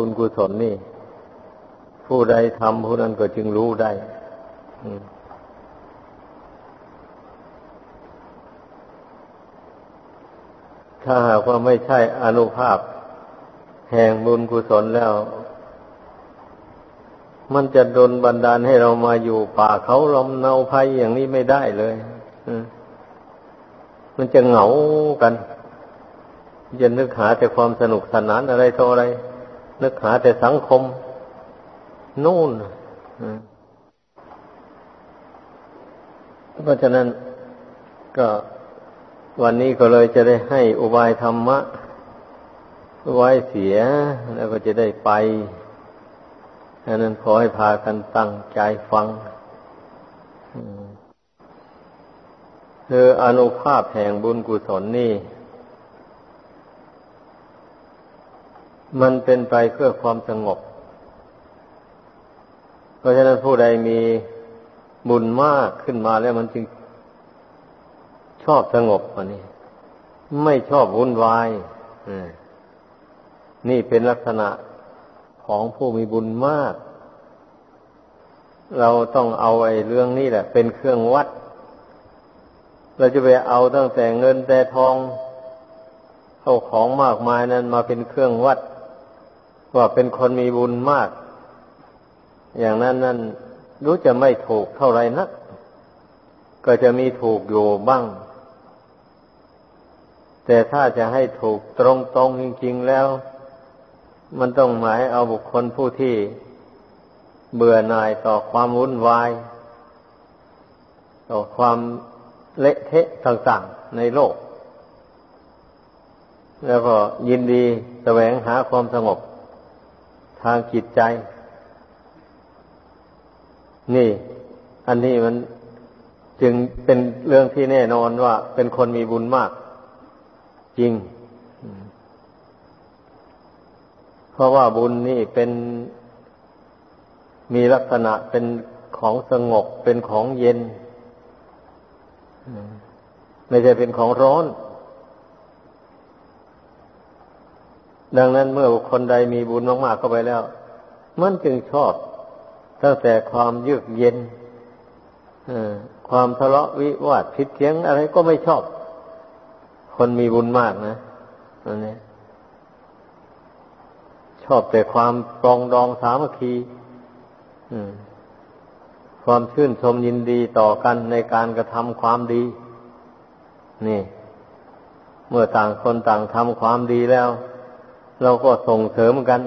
บุญกุศลนี่ ผู้ใดทำผู้นั้นก็จึงรู้ได้ถ้าหากว่าไม่ใช่อนุภาพ แห่งบุญกุศลแล้ว มันจะดนบันดาลให้เรามาอยู่ป่าเขาลมเนาภัยอย่างนี้ไม่ได้เลยมันจะเหงากันจะนึกหาแต่ความสนุกสนานอะไรโทอะไร นึกหาแต่สังคม นู่นเพราะฉะนั้นก็วันนี้ก็เลยจะได้ให้อุบายธรรมะไว้เสีย แล้วก็จะได้ไปดังนั้นขอให้พากันตั้งใจฟังคืออนุภาพแห่งบุญกุศลนี่ มันเป็นไปเพื่อความสงบ เพราะฉะนั้นผู้ใดมีบุญมากขึ้นมาแล้วมันจึงชอบสงบอันนี้ ไม่ชอบวุ่นวายนี่เป็นลักษณะของผู้มีบุญมาก เราต้องเอาไอ้เรื่องนี้แหละ เป็นเครื่องวัด เราจะไปเอาตั้งแต่เงินแต่ทองเอาของมากมายนั้นมาเป็นเครื่องวัด ว่าเป็นคนมีบุญมาก อย่างนั้นนั้นรู้จะไม่ถูกเท่าไรนัก ก็จะมีถูกอยู่บ้าง แต่ถ้าจะให้ถูกตรงตรงจริง ๆ แล้ว มันต้องหมายเอาบุคคลผู้ที่เบื่อหน่ายต่อความวุ่นวาย ต่อความเละเทะต่างๆในโลก แล้วก็ยินดีแสวงหาความสงบ ทางจิตใจ นี่ อันนี้มันจึงเป็นเรื่องที่แน่นอนว่า เป็นคนมีบุญมาก จริง เพราะว่าบุญนี่เป็นมีลักษณะเป็นของสงบเป็นของเย็น ไม่ใช่เป็นของร้อน ดังนั้นเมื่อคนใดมีบุญมากๆเข้าไปแล้ว มันจึงชอบตั้งแต่ความเยือกเย็นความทะเลาะวิวาทผิดเถียงอะไรก็ไม่ชอบ คนมีบุญมากนะอันนี้ชอบแต่ความปรองดองสามัคคีความชื่นชมยินดีต่อกันในการกระทำความดี นี่ เมื่อต่างคนต่างทำความดีแล้ว เราก็ส่งเสริมกัน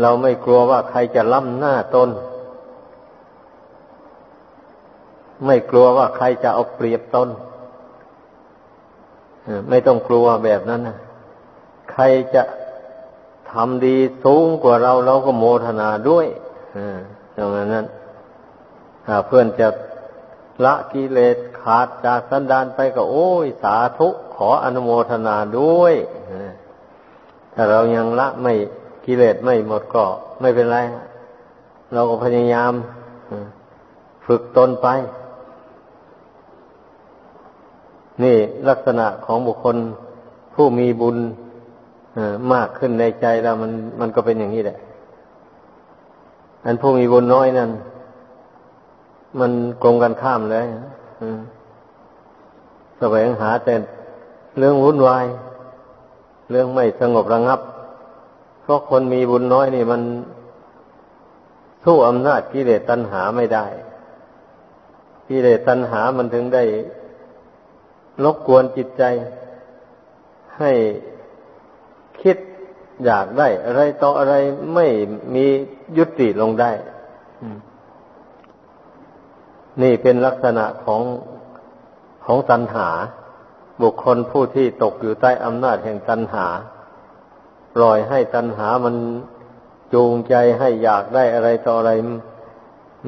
เราไม่กลัวว่าใครจะล้ำหน้าตน ไม่กลัวว่าใครจะเอาเปรียบตนไม่ต้องกลัวแบบนั้นนะใครจะทำดีสูงกว่าเราเราก็โมทนาด้วยอย่างนั้นถ้าเพื่อนจะละกิเลสขาดจากสันดานไปก็โอ้ยสาธุขออนุโมทนาด้วย ถ้าเรายังละไม่กิเลสไม่หมดก็ไม่เป็นไร เราก็พยายามฝึกตนไป นี่ลักษณะของบุคคลผู้มีบุญมากขึ้นในใจเรามันมันก็เป็นอย่างนี้แหละ อันผู้มีบุญน้อยนั้นมันกงกันข้ามเลยแสวงหาแต่เรื่องวุ่นวาย เรื่องไม่สงบระงับ เพราะคนมีบุญน้อยนี่มันสู้อำนาจกิเลสตัณหาไม่ได้กิเลสตัณหามันถึงได้รบกวนจิตใจ ให้คิดอยากได้ อะไรต่ออะไรไม่มียุติลงได้ นี่เป็นลักษณะของของตัณหา บุคคลผู้ที่ตกอยู่ใต้อำนาจแห่งตัณหา ปล่อยให้ตัณหามันจูงใจให้อยากได้อะไรต่ออะไร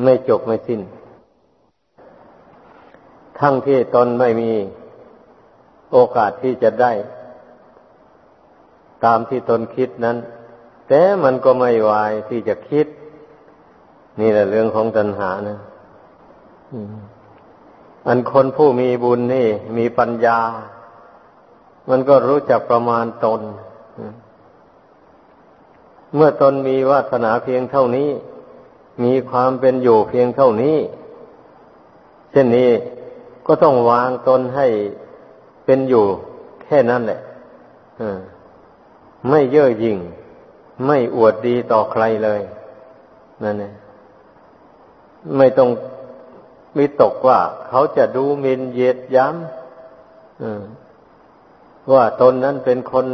ไม่จบไม่สิ้น ทั้งที่ตนไม่มีโอกาสที่จะได้ ตามที่ตนคิดนั้น แต่มันก็ไม่วายที่จะคิด นี่แหละเรื่องของตัณหานะอั อันคนผู้มีบุญนี่ มีปัญญา มันก็รู้จักประมาณตน เมื่อตนมีวาสนาเพียงเท่านี้ มีความเป็นอยู่เพียงเท่านี้ เช่นนี้ก็ต้องวางตนให้เป็นอยู่แค่นั้นแหละไม่เย่อหยิ่ง ไม่อวดดีต่อใครเลยนั่นเองไม่ต้อง วิตกว่าเขาจะดูหมินเยียดย้ำว่าตนนั้นเป็นคน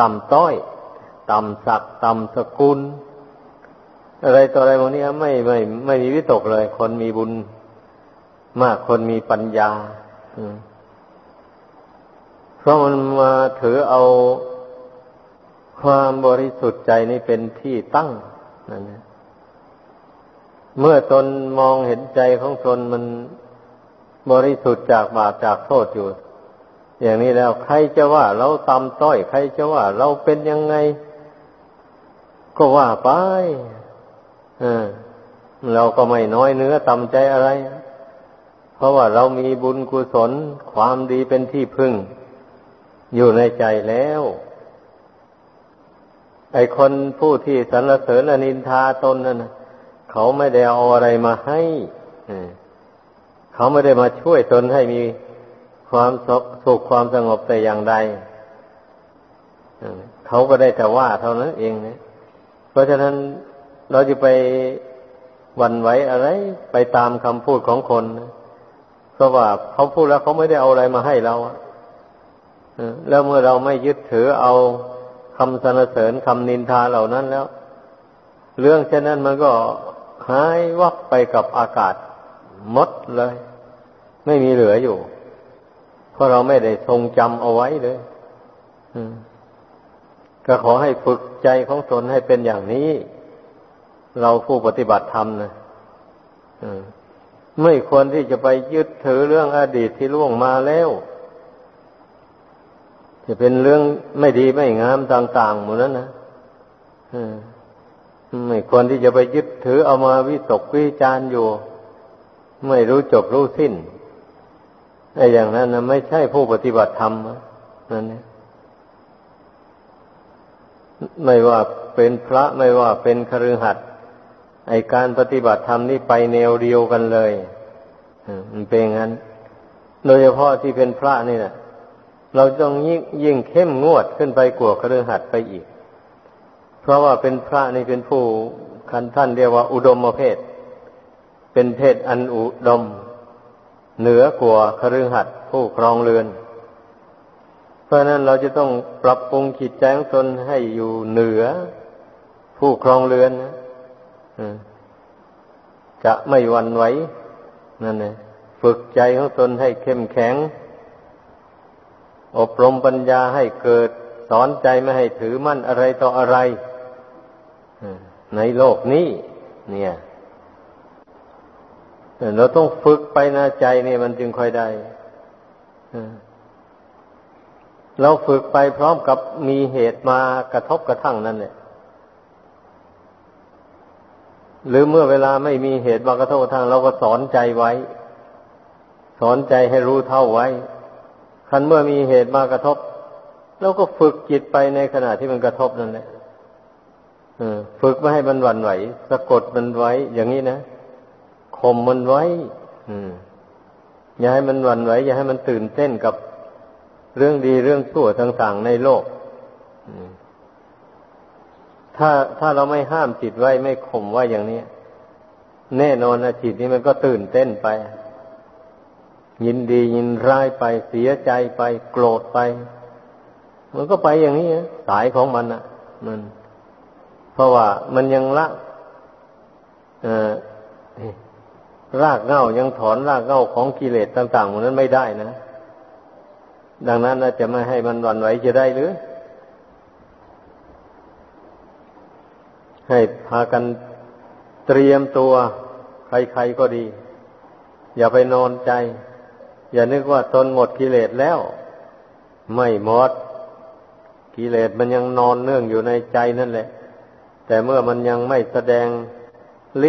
ต่ำต้อย ต่ำศักต่ำสกุล อะไรต่ออะไรพวกนี้ไม่ไม่ไม่มีวิตกเลย คนมีบุญมากคนมีปัญญาเพราะมันมาถือเอาความบริสุทธิ์ใจนี้เป็นที่ตั้งนั่นนะ เมื่อตนมองเห็นใจของตนมันบริสุทธิ์จากบาปจากโทษอยู่ อย่างนี้แล้วใครจะว่าเราตำต้อย ใครจะว่าเราเป็นยังไง ก็ว่าไปเราก็ไม่น้อยเนื้อตำใจอะไร เพราะว่าเรามีบุญกุศลความดีเป็นที่พึ่ง อยู่ในใจแล้ว ไอคนผู้ที่สรรเสริญอนินทาตนนั่น เขาไม่ได้เอาอะไรมาให้เขาไม่ได้มาช่วยตนให้มีความสุขความสงบแต่อย่างใดเขาก็ได้แต่ว่าเท่านั้นเองนะเพราะฉะนั้นเราจะไปวันไหวอะไรไปตามคำพูดของคนเพราะว่าเขาพูดแล้วเขาไม่ได้เอาอะไรมาให้เราแล้วเมื่อเราไม่ยึดถือเอาคำสรรเสริญคำนินทาเหล่านั้นแล้ว เรื่องเช่นนั้นมันก็ หายวับไปกับอากาศมดเลย ไม่มีเหลืออยู่ เพราะเราไม่ได้ทรงจำเอาไว้เลยก็ขอให้ฝึกใจของตนให้เป็นอย่างนี้ เราผู้ปฏิบัติธรรมนะไม่ควรที่จะไปยึดถือเรื่องอดีตที่ล่วงมาแล้ว จะเป็นเรื่องไม่ดีไม่งามต่างๆหมดนั้นนะ ไม่ควรที่จะไปยึดถือเอามาวิตกวิจารอยู่ ไม่รู้จบรู้สิ้นไอ้อย่างนั้นนะไม่ใช่ผู้ปฏิบัติธรรมนั่นเนี่ยไม่ว่าเป็นพระไม่ว่าเป็นคฤหัสถ์ไอการปฏิบัติธรรมนี่ไปแนวเดียวกันเลยมันเป็นงั้น โดยเฉพาะที่เป็นพระนี่นะเราต้องยิ่งยิ่งเข้มงวดขึ้นไปกว่าคฤหัสถ์ไปอีก เพราะว่าเป็นพระนี่เป็นผู้คันท่านเรียกว่า อุดมเพศ เป็นเพศอันอุดม เหนือกว่าคฤหัสถ์ผู้ครองเรือน เพราะนั้นเราจะต้องปรับปรุงจิตใจของตนให้อยู่เหนือผู้ครองเรือนนะจะไม่หวั่นไหวนั่นเองฝึกใจของตนให้เข้มแข็ง อบรมปัญญาให้เกิด สอนใจไม่ให้ถือมั่นอะไรต่ออะไร ในโลกนี้ เนี่ยเราต้องฝึกไปนะใจเนี่ยมันจึงค่อยได้เราฝึกไปพร้อมกับมีเหตุมากระทบกระทั่งนั่นแหละหรือเมื่อเวลาไม่มีเหตุมากระทบกระทั่งเราก็สอนใจไว้ สอนใจให้รู้เท่าไว้คันเมื่อมีเหตุมากระทบเราก็ฝึกจิตไปในขณะที่มันกระทบนั่นแหละ ฝึกไม่ให้มันหวั่นไหว สะกดมันไว้ อย่างนี้นะข่มมันไว้อย่าให้มันหวั่นไหว อย่าให้มันตื่นเต้นกับเรื่องดีเรื่องชั่วต่างๆในโลกถ้าถ้าเราไม่ห้ามจิตไว้ไม่ข่มไว้อย่างนี้แน่นอนนะจิตนี้มันก็ตื่นเต้นไป ยินดียินร้ายไปเสียใจไป โกรธไป มันก็ไปอย่างนี้สายของมันอะ มัน เพราะว่ามันยังละรากเง้ายังถอนรากเง้าของกิเลสต่างๆมันนั้นไม่ได้นะ ดังนั้นเราจะไม่ให้มันวันไหวจะได้หรือ ให้พากันเตรียมตัว ใครๆก็ดี อย่าไปนอนใจ อย่านึกว่าตนหมดกิเลสแล้ว ไม่หมด กิเลสมันยังนอนเนื่องอยู่ในใจนั่นแหละ แต่เมื่อมันยังไม่แสดง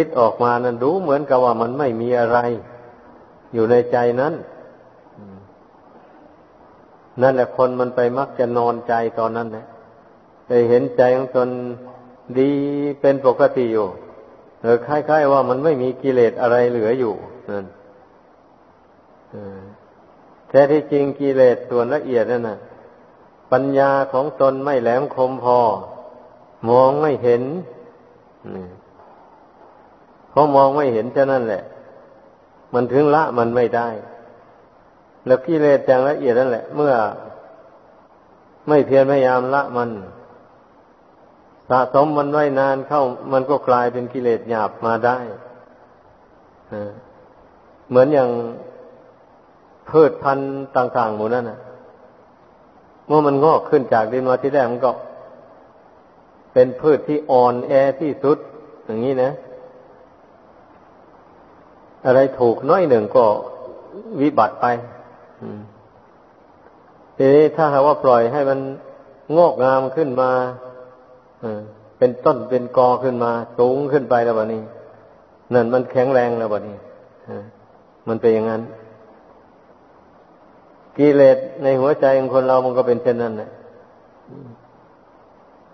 ฤทธิ์ออกมานั้นดูเหมือนกับว่ามันไม่มีอะไร อยู่ในใจนั้น นั่นแหละคนมันไปมักจะนอนใจตอนนั้นนะไปเห็นใจของตนดีเป็นปกติอยู่เออคล้ายๆว่ามันไม่มีกิเลสอะไรเหลืออยู่นั่นแท้ที่จริงกิเลสส่วนละเอียดนั่นนะปัญญาของตนไม่แหลมคมพอ มองไม่เห็นเพราะมองไม่เห็นฉะนั้นแหละ มันถึงละมันไม่ได้ แล้วกิเลสอย่างละเอียดนั่นแหละ เมื่อ ไม่เพียรพยายามละมัน สะสมมันไว้นานเข้า มันก็กลายเป็นกิเลสหยาบมาได้เหมือนอย่างพืชพันธุ์ต่างๆหมู่นั้นนะเมื่อมันงอกขึ้นจากดินมาที่แรกมันก็ เป็นพืชที่อ่อนแอที่สุด อย่างนี้นะ อะไรถูกน้อยหนึ่งก็วิบัติไปทีนี้ถ้าหากว่าปล่อยให้มันงอกงามขึ้นมาเป็นต้นเป็นกอขึ้นมา สูงขึ้นไปแล้วบะนี้นั่นมันแข็งแรงแล้วบะนี้มันเป็นอย่างนั้นกิเลสในหัวใจของคนเรามันก็เป็นเช่นนั้นแหละ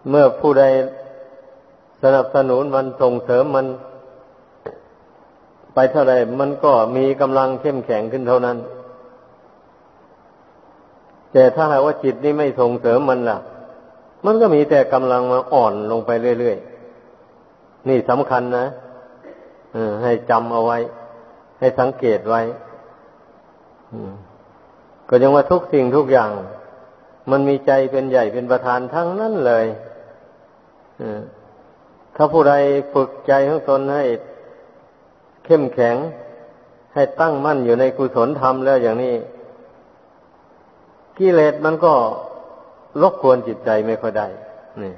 เมื่อผู้ใดสนับสนุนมันส่งเสริมมัน ไปเท่าไรมันก็มีกำลังเข้มแข็งขึ้นเท่านั้น แต่ถ้าหากว่าจิตนี่ไม่ส่งเสริมมันล่ะ มันก็มีแต่กำลังมาอ่อนลงไปเรื่อยๆ นี่สำคัญนะให้จำเอาไว้ ให้สังเกตไว้ก็ยังว่าทุกสิ่งทุกอย่าง มันมีใจเป็นใหญ่เป็นประธานทั้งนั้นเลย ถ้าผู้ใดฝึกใจของตนให้เข้มแข็ง ให้ตั้งมั่นอยู่ในกุศลธรรมแล้วอย่างนี้กิเลสมันก็ลบกวนจิตใจไม่ค่อยได้นี่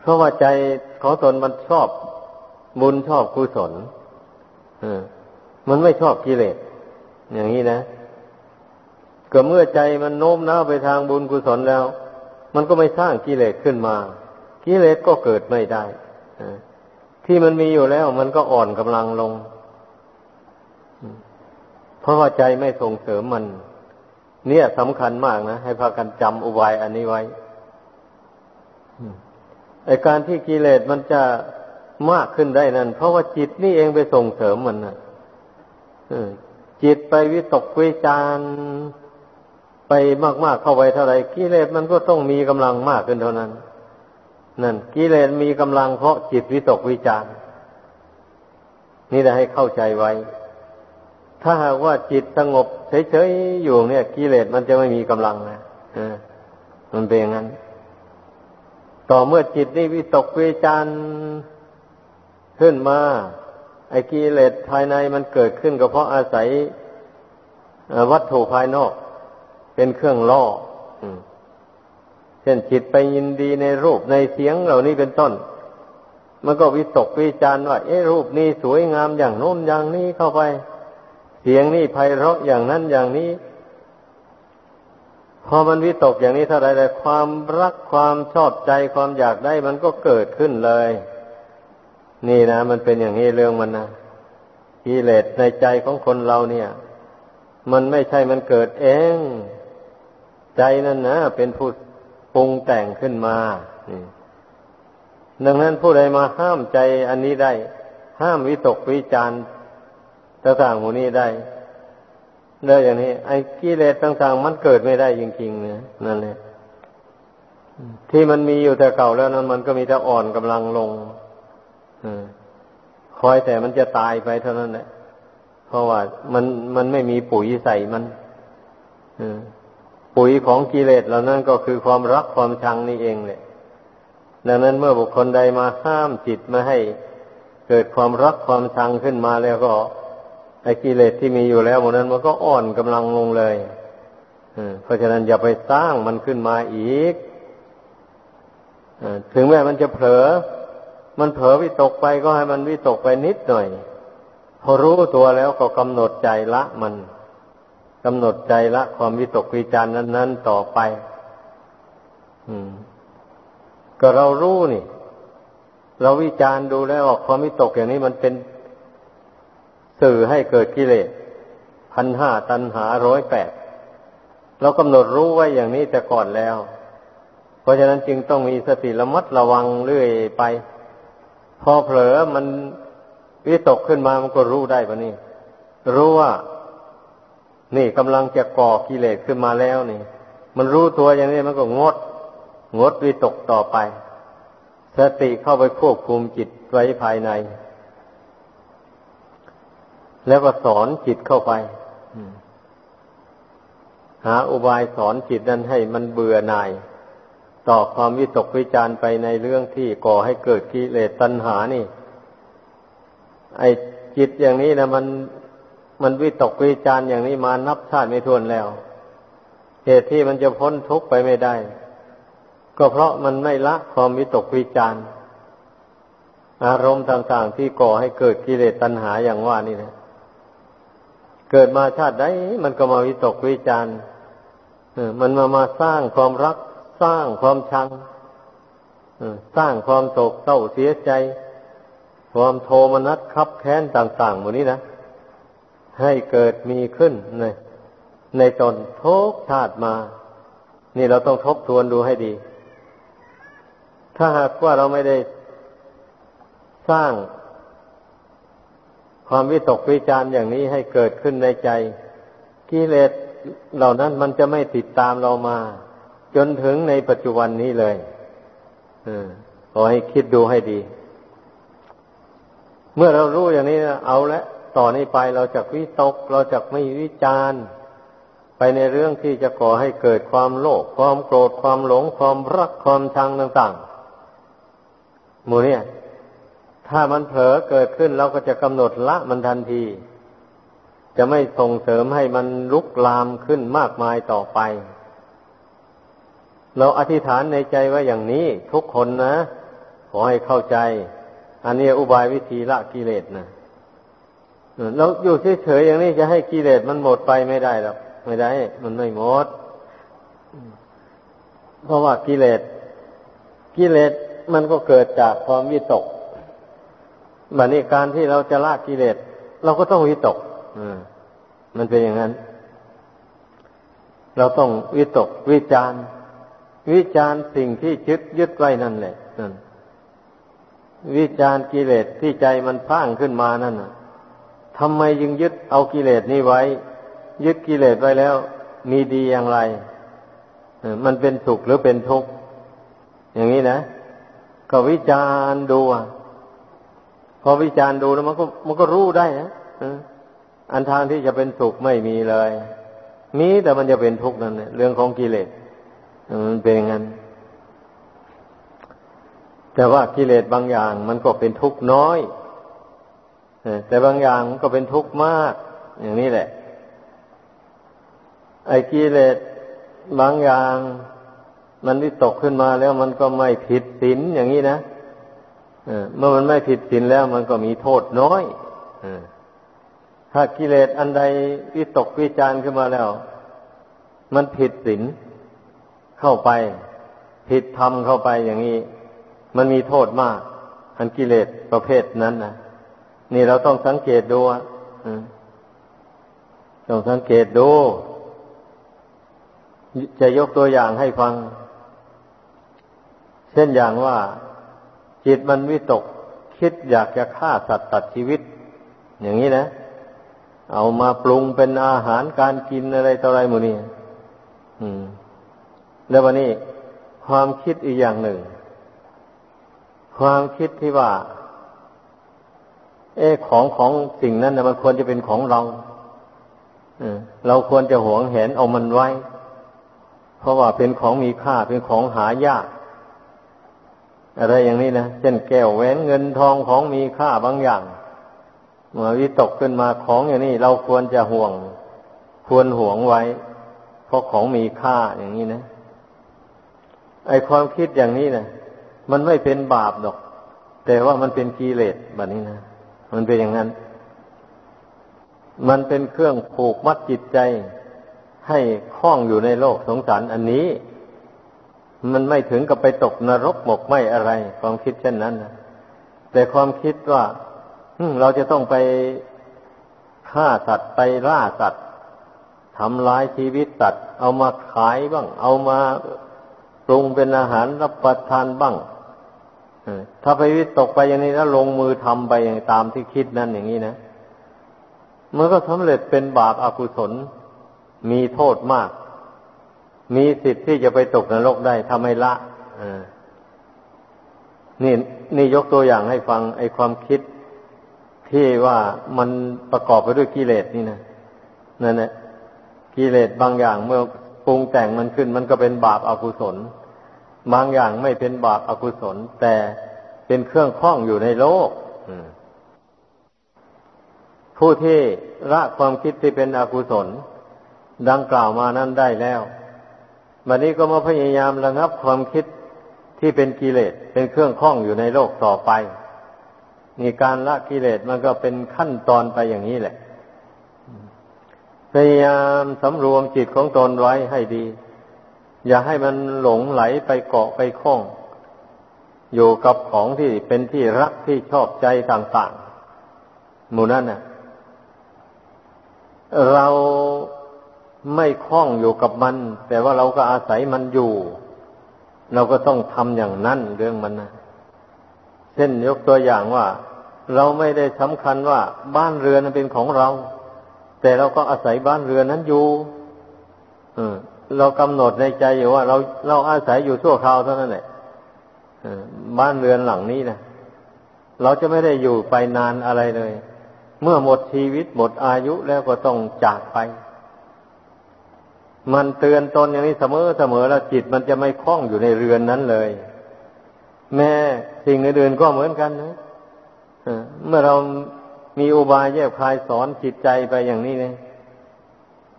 เพราะว่าใจของตนมันชอบบุญชอบกุศลมันไม่ชอบกิเลส อย่างนี้นะก็เมื่อใจมันโน้มน้าวไปทางบุญกุศลแล้ว มันก็ไม่สร้างกิเลสขึ้นมา กิเลสก็เกิดไม่ได้ที่มันมีอยู่แล้วมันก็อ่อนกำลังลง เพราะว่าใจไม่ส่งเสริมมัน เนี่ยสำคัญมากนะ ให้พากันจำอุบายอันนี้ไว้ไอการที่กิเลสมันจะมากขึ้นได้นั่นเพราะว่าจิตนี่เองไปส่งเสริมมันนะจิตไปวิตกวิจารไปมาก ๆ เข้าไปเท่าไรกิเลสมันก็ต้องมีกำลังมากขึ้นเท่านั้น นั่นกิเลสมีกำลังเพราะจิตวิตกวิจารนี่แหละให้เข้าใจไว้ ถ้าหากว่าจิตสงบเฉยๆอยู่เนี่ยกิเลสมันจะไม่มีกำลังนะมันเป็นอย่างนั้น ต่อเมื่อจิตนี่วิตกวิจารขึ้นมา ไอ้กิเลสภายในมันเกิดขึ้นก็เพราะอาศัยวัตถุภายนอก เป็นเครื่องล่อ ช่นจิตไปยินดีในรูปในเสียงเหล่านี้เป็นต้น มันก็วิตกวิจารว่า เอ๊รูปนี้สวยงามอย่างโน้นอย่างนี้เข้าไป เสียงนี่ไพเราะอย่างนั้นอย่างนี้ พอมันวิตกอย่างนี้เท่าไรเลยความรักความชอบใจความอยากได้มันก็เกิดขึ้นเลย นี่นะมันเป็นอย่างนี้เรื่องมันนะกิเลสในใจของคนเราเนี่ย มันไม่ใช่มันเกิดเอง ใจนั่นนะเป็นผู้ ปรุงแต่งขึ้นมาดังนั้นผู้ใดมาห้ามใจอันนี้ได้ ห้ามวิตกวิจารต่างๆหมู่นี้ได้ได้อย่างนี้ ไอ้กิเลสต่างๆมันเกิดไม่ได้จริงๆนะนั่นแหละที่มันมีอยู่แต่เก่าแล้วนั้นมันก็มีแต่อ่อนกำลังลงคอยแต่มันจะตายไปเท่านั้นแหละเพราะว่ามันมันไม่มีปุ๋ยใส่มัน ปุ๋ยของกิเลสเหล่านั้นก็คือความรักความชังนี่เองเลยดังนั้นเมื่อบุคคลใดมาห้ามจิตไม่ให้เกิดความรักความชังขึ้นมาแล้วก็ไอ้กิเลสที่มีอยู่แล้วหมดนั้นมันก็อ่อนกำลังลงเลยเพราะฉะนั้นอย่าไปสร้างมันขึ้นมาอีกถึงแม้มันจะเผลอ มันเผลอวิตกไปก็ให้มันวิตกไปนิดหน่อย พอรู้ตัวแล้วก็กำหนดใจละมัน กำหนดใจละความวิตกวิจารณ์นั้น ๆ ต่อไป อืม ก็เรารู้นี่ เราวิจารณ์ดูแล้วว่าความวิตกอย่างนี้มันเป็นสื่อให้เกิดกิเลสพันห้าตันหาร้อยแปดเรากำหนดรู้ไว้อย่างนี้แต่ก่อนแล้ว เพราะฉะนั้นจึงต้องมีสติระมัดระวังเรื่อยไป พอเผลอมันวิตกขึ้นมามันก็รู้ได้ปะนี่รู้ว่า นี่กำลังจะก่อกิเลสขึ้นมาแล้วนี่ มันรู้ตัวอย่างนี้มันก็งด งดวิตกต่อไป สติเข้าไปควบคุมจิตไว้ภายใน แล้วก็สอนจิตเข้าไปหาอุบายสอนจิตนั้นให้มันเบื่อหน่าย ต่อความวิตกวิจารไปในเรื่องที่ก่อให้เกิดกิเลสตัณหานี่ ไอจิตอย่างนี้นะมัน มันวิตกวิจารอย่างนี้มานับชาติไม่ถ้วนแล้ว เหตุที่มันจะพ้นทุกข์ไปไม่ได้ ก็เพราะมันไม่ละความวิตกวิจารอารมณ์ต่างๆที่ก่อให้เกิดกิเลสตัณหาอย่างว่านี่นะเกิดมาชาติใดมันก็มาวิตกวิจารมันมามาสร้างความรัก สร้างความชังสร้างความโศกเศร้าเสียใจ ความโทมนัสคับแค้นต่างๆหมดนี้นะ ให้เกิดมีขึ้นในในตนทุกชาติมา นี่เราต้องทบทวนดูให้ดี ถ้าหากว่าเราไม่ได้สร้างความวิตกวิจารอย่างนี้ให้เกิดขึ้นในใจกิเลสเหล่านั้นมันจะไม่ติดตามเรามา จนถึงในปัจจุบันนี้เลยอขอให้คิดดูให้ดี เมื่อเรารู้อย่างนี้เอาละ ต่อนนี้ไปเราจะวิตก เราจะไม่วิจารณ์ ไปในเรื่องที่จะก่อให้เกิดความโลภความโกรธความหลงความรักความชังต่างๆหมูเนี่ย ถ้ามันเผลอเกิดขึ้นเราก็จะกำหนดละมันทันที จะไม่ส่งเสริมให้มันลุกลามขึ้นมากมายต่อไป เราอธิษฐานในใจว่าอย่างนี้ทุกคนนะ ขอให้เข้าใจ อันนี้อุบายวิธีละกิเลสนะ เราอยู่เฉยๆอย่างนี้จะให้กิเลสมันหมดไปไม่ได้หรอกไม่ได้ มันไม่หมด เพราะว่ากิเลสกิเลสมันก็เกิดจากความวิตกบัดนี้การที่เราจะละกิเลสเราก็ต้องวิตกมันเป็นอย่างนั้น เราต้องวิตก วิจารวิจารสิ่งที่ยึดยึดไว้นั่นแหละนั่นวิจารกิเลสที่ใจมันพังขึ้นมานั่นน่ะ ทำไมยึงยึดเอากิเลสนี้ไว้ ยึดกิเลสไว้แล้ว มีดีอย่างไร มันเป็นสุขหรือเป็นทุกข์อย่างนี้นะก็วิจารดูพอวิจารดูแล้วมันก็มันก็รู้ได้นะอันทางที่จะเป็นสุขไม่มีเลย มีแต่มันจะเป็นทุกข์นั่นแหละเรื่องของกิเลสมันเป็นอย่างนั้น แต่ว่ากิเลสบางอย่าง มันก็เป็นทุกข์น้อย แต่บางอย่างมันก็เป็นทุกข์มาก อย่างนี้แหละ ไอ้กิเลสบางอย่างมันที่ตกขึ้นมาแล้วมันก็ไม่ผิดศีลอย่างนี้นะเมื่อมันไม่ผิดศีลแล้วมันก็มีโทษน้อยถ้ากิเลสอันใดวิตกวิจารขึ้นมาแล้ว มันผิดศีลเข้าไป ผิดธรรมเข้าไปอย่างนี้ มันมีโทษมากอันกิเลสประเภทนั้นนะ นี่เราต้องสังเกตดูต้องสังเกตดู จะยกตัวอย่างให้ฟัง เช่นอย่างว่า จิตมันวิตกคิดอยากจะฆ่าสัตว์ตัดชีวิต อย่างนี้นะ เอามาปรุงเป็นอาหารการกินอะไรต่ออะไรหมูนี่อืม แล้ววันนี้ความคิดอีกอย่างหนึ่ง ความคิดที่ว่า เอของของสิ่งนั้นนะมันควรจะเป็นของเราเราควรจะหวงเห็นเอามันไว้ เพราะว่าเป็นของมีค่าเป็นของหายาก อะไรอย่างนี้นะเช่นแก้วแหวนเงินทองของมีค่าบางอย่าง เมื่อวิตกขึ้นมาของอย่างนี้ เราควรจะห่วง ควรห่วงไว้ เพราะของมีค่าอย่างนี้นะไอความคิดอย่างนี้นะมันไม่เป็นบาปหรอก แต่ว่ามันเป็นกิเลสแบบนี้นะ มันเป็นอย่างนั้น มันเป็นเครื่องผูกมัดจิตใจให้คล้องอยู่ในโลกสงสารอันนี้ มันไม่ถึงกับไปตกนรกหมกไหมอะไร ความคิดเช่นนั้นนะแต่ความคิดว่าเราจะต้องไปฆ่าสัตว์ไปล่าสัตว์ทำลายชีวิตสัตว์ เอามาขายบ้าง เอามาปรุงเป็นอาหารรับประทานบ้าง ถ้าไปวิตกไปอย่างนี้แล้วลงมือทำไปอย่างตามที่คิดนั่นอย่างนี้นะมันก็สำเร็จเป็นบาปอากุศล มีโทษมาก มีสิทธิ์ที่จะไปตกนรกได้ทำให้ละนี่นี่ยกตัวอย่างให้ฟังไอ้ความคิดที่ว่ามันประกอบไปด้วยกิเลสนี่นะนั่นแหละกิเลสบางอย่างเมื่อปรุงแต่งมันขึ้น มันก็เป็นบาปอากุศล บางอย่างไม่เป็นบาปอากุศล แต่เป็นเครื่องข้องอยู่ในโลกผู้ที่ละความคิดที่เป็นอกุศล ดังกล่าวมานั้นได้แล้ววันนี้ก็มาพยายามระงับความคิดที่เป็นกิเลสเป็นเครื่องข้องอยู่ในโลกต่อไปนี่การละกิเลสมันก็เป็นขั้นตอนไปอย่างนี้แหละ พยายามสำรวมจิตของตนไว้ให้ดี อย่าให้มันหลงไหลไปเกาะไปคล้อง อยู่กับของที่เป็นที่รักที่ชอบใจต่างๆ หมู่นั้นน่ะ เราไม่คล้องอยู่กับมัน แต่ว่าเราก็อาศัยมันอยู่ เราก็ต้องทำอย่างนั้นเรื่องมันนะเช่นยกตัวอย่างว่า เราไม่ได้สำคัญว่าบ้านเรือนเป็นของเรา แต่เราก็อาศัยบ้านเรือนนั้นอยู่ เรากำหนดในใจอยู่ว่า เราเราอาศัยอยู่ชั่วคราวเท่านั้นแหละบ้านเรือนหลังนี้นะเราจะไม่ได้อยู่ไปนานอะไรเลย เมื่อหมดชีวิตหมดอายุแล้วก็ต้องจากไป มันเตือนตนอย่างนี้เสมอเสมอแล้วจิตมันจะไม่คล้องอยู่ในเรือนนั้นเลย แม่สิ่งอื่นๆก็เหมือนกันนะเมื่อเรามีอุบายแยบคายสอนจิตใจไปอย่างนี้เนี่ย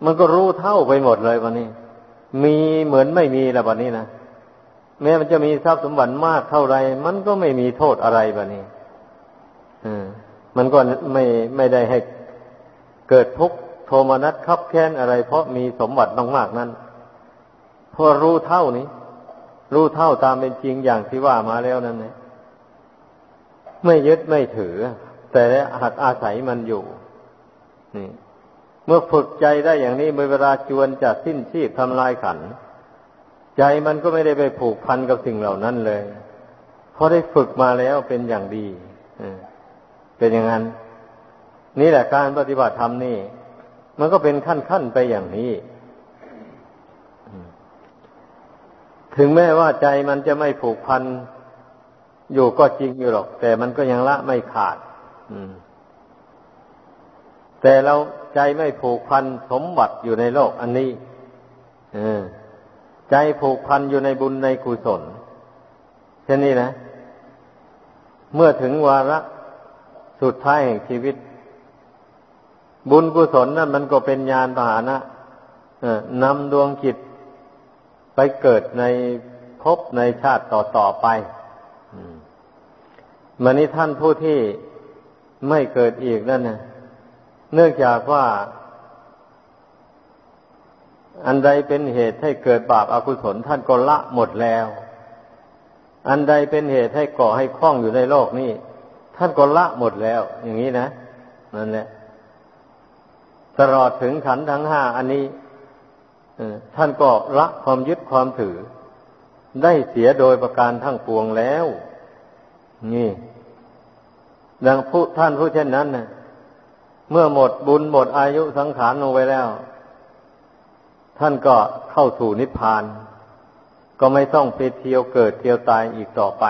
มันก็รู้เท่าไปหมดเลยวันนี้ มีเหมือนไม่มีแล้ววันนี้นะแม้มันจะมีทรัพย์สมบัติมากเท่าไรมันก็ไม่มีโทษอะไรวันนี้มันก็ไม่ไม่ได้ให้เกิดทุกข์โทมนัสคับแค้นอะไร เพราะมีสมบัติมากๆนั้นเพราะรู้เท่านี้ รู้เท่าตามเป็นจริงอย่างที่ว่ามาแล้วนั่นเองไม่ยึดไม่ถือ แต่หัดอาศัยมันอยู่นี่ เมื่อฝึกใจได้อย่างนี้เมื่อเวลาจวนจะสิ้นชีพทำลายขัน ใจมันก็ไม่ได้ไปผูกพันกับสิ่งเหล่านั้นเลยเพราะได้ฝึกมาแล้วเป็นอย่างดีเป็นอย่างนั้น นี่แหละการปฏิบัติธรรมนี่ มันก็เป็นขั้นขั้นไปอย่างนี้ ถึงแม้ว่าใจมันจะไม่ผูกพันอยู่ก็จริงอยู่หรอก แต่มันก็ยังละไม่ขาดแต่เรา ใจไม่ผูกพันสมบัติอยู่ในโลกอันนี้ใจผูกพันอยู่ในบุญในกุศลเช่นนี้นะ เมื่อถึงวาระสุดท้ายแห่งชีวิต บุญกุศลนั่นมันก็เป็นญาณพาหนะนำดวงจิตไปเกิดในภพในชาติต่อต่อไปมันนี้ท่านผู้ที่ไม่เกิดอีกนั่นนะ เนื่องจากว่า อันใดเป็นเหตุให้เกิดบาปอากุศลท่านก็ละหมดแล้ว อันใดเป็นเหตุให้ก่อให้คล้องอยู่ในโลกนี้ท่านก็ละหมดแล้ว อย่างนี้นะนั่นแหละตลอดถึงขันทั้งห้าอันนี้ท่านก็ละความยึดความถือ ได้เสียโดยประการทั้งปวงแล้ว นี่ ดังผู้ท่านผู้เช่นนั้นนะ เมื่อหมดบุญหมดอายุสังขารลงไปแล้ว ท่านก็เข้าสู่นิพพาน ก็ไม่ต้องไปเที่ยวเกิดเที่ยวตายอีกต่อไป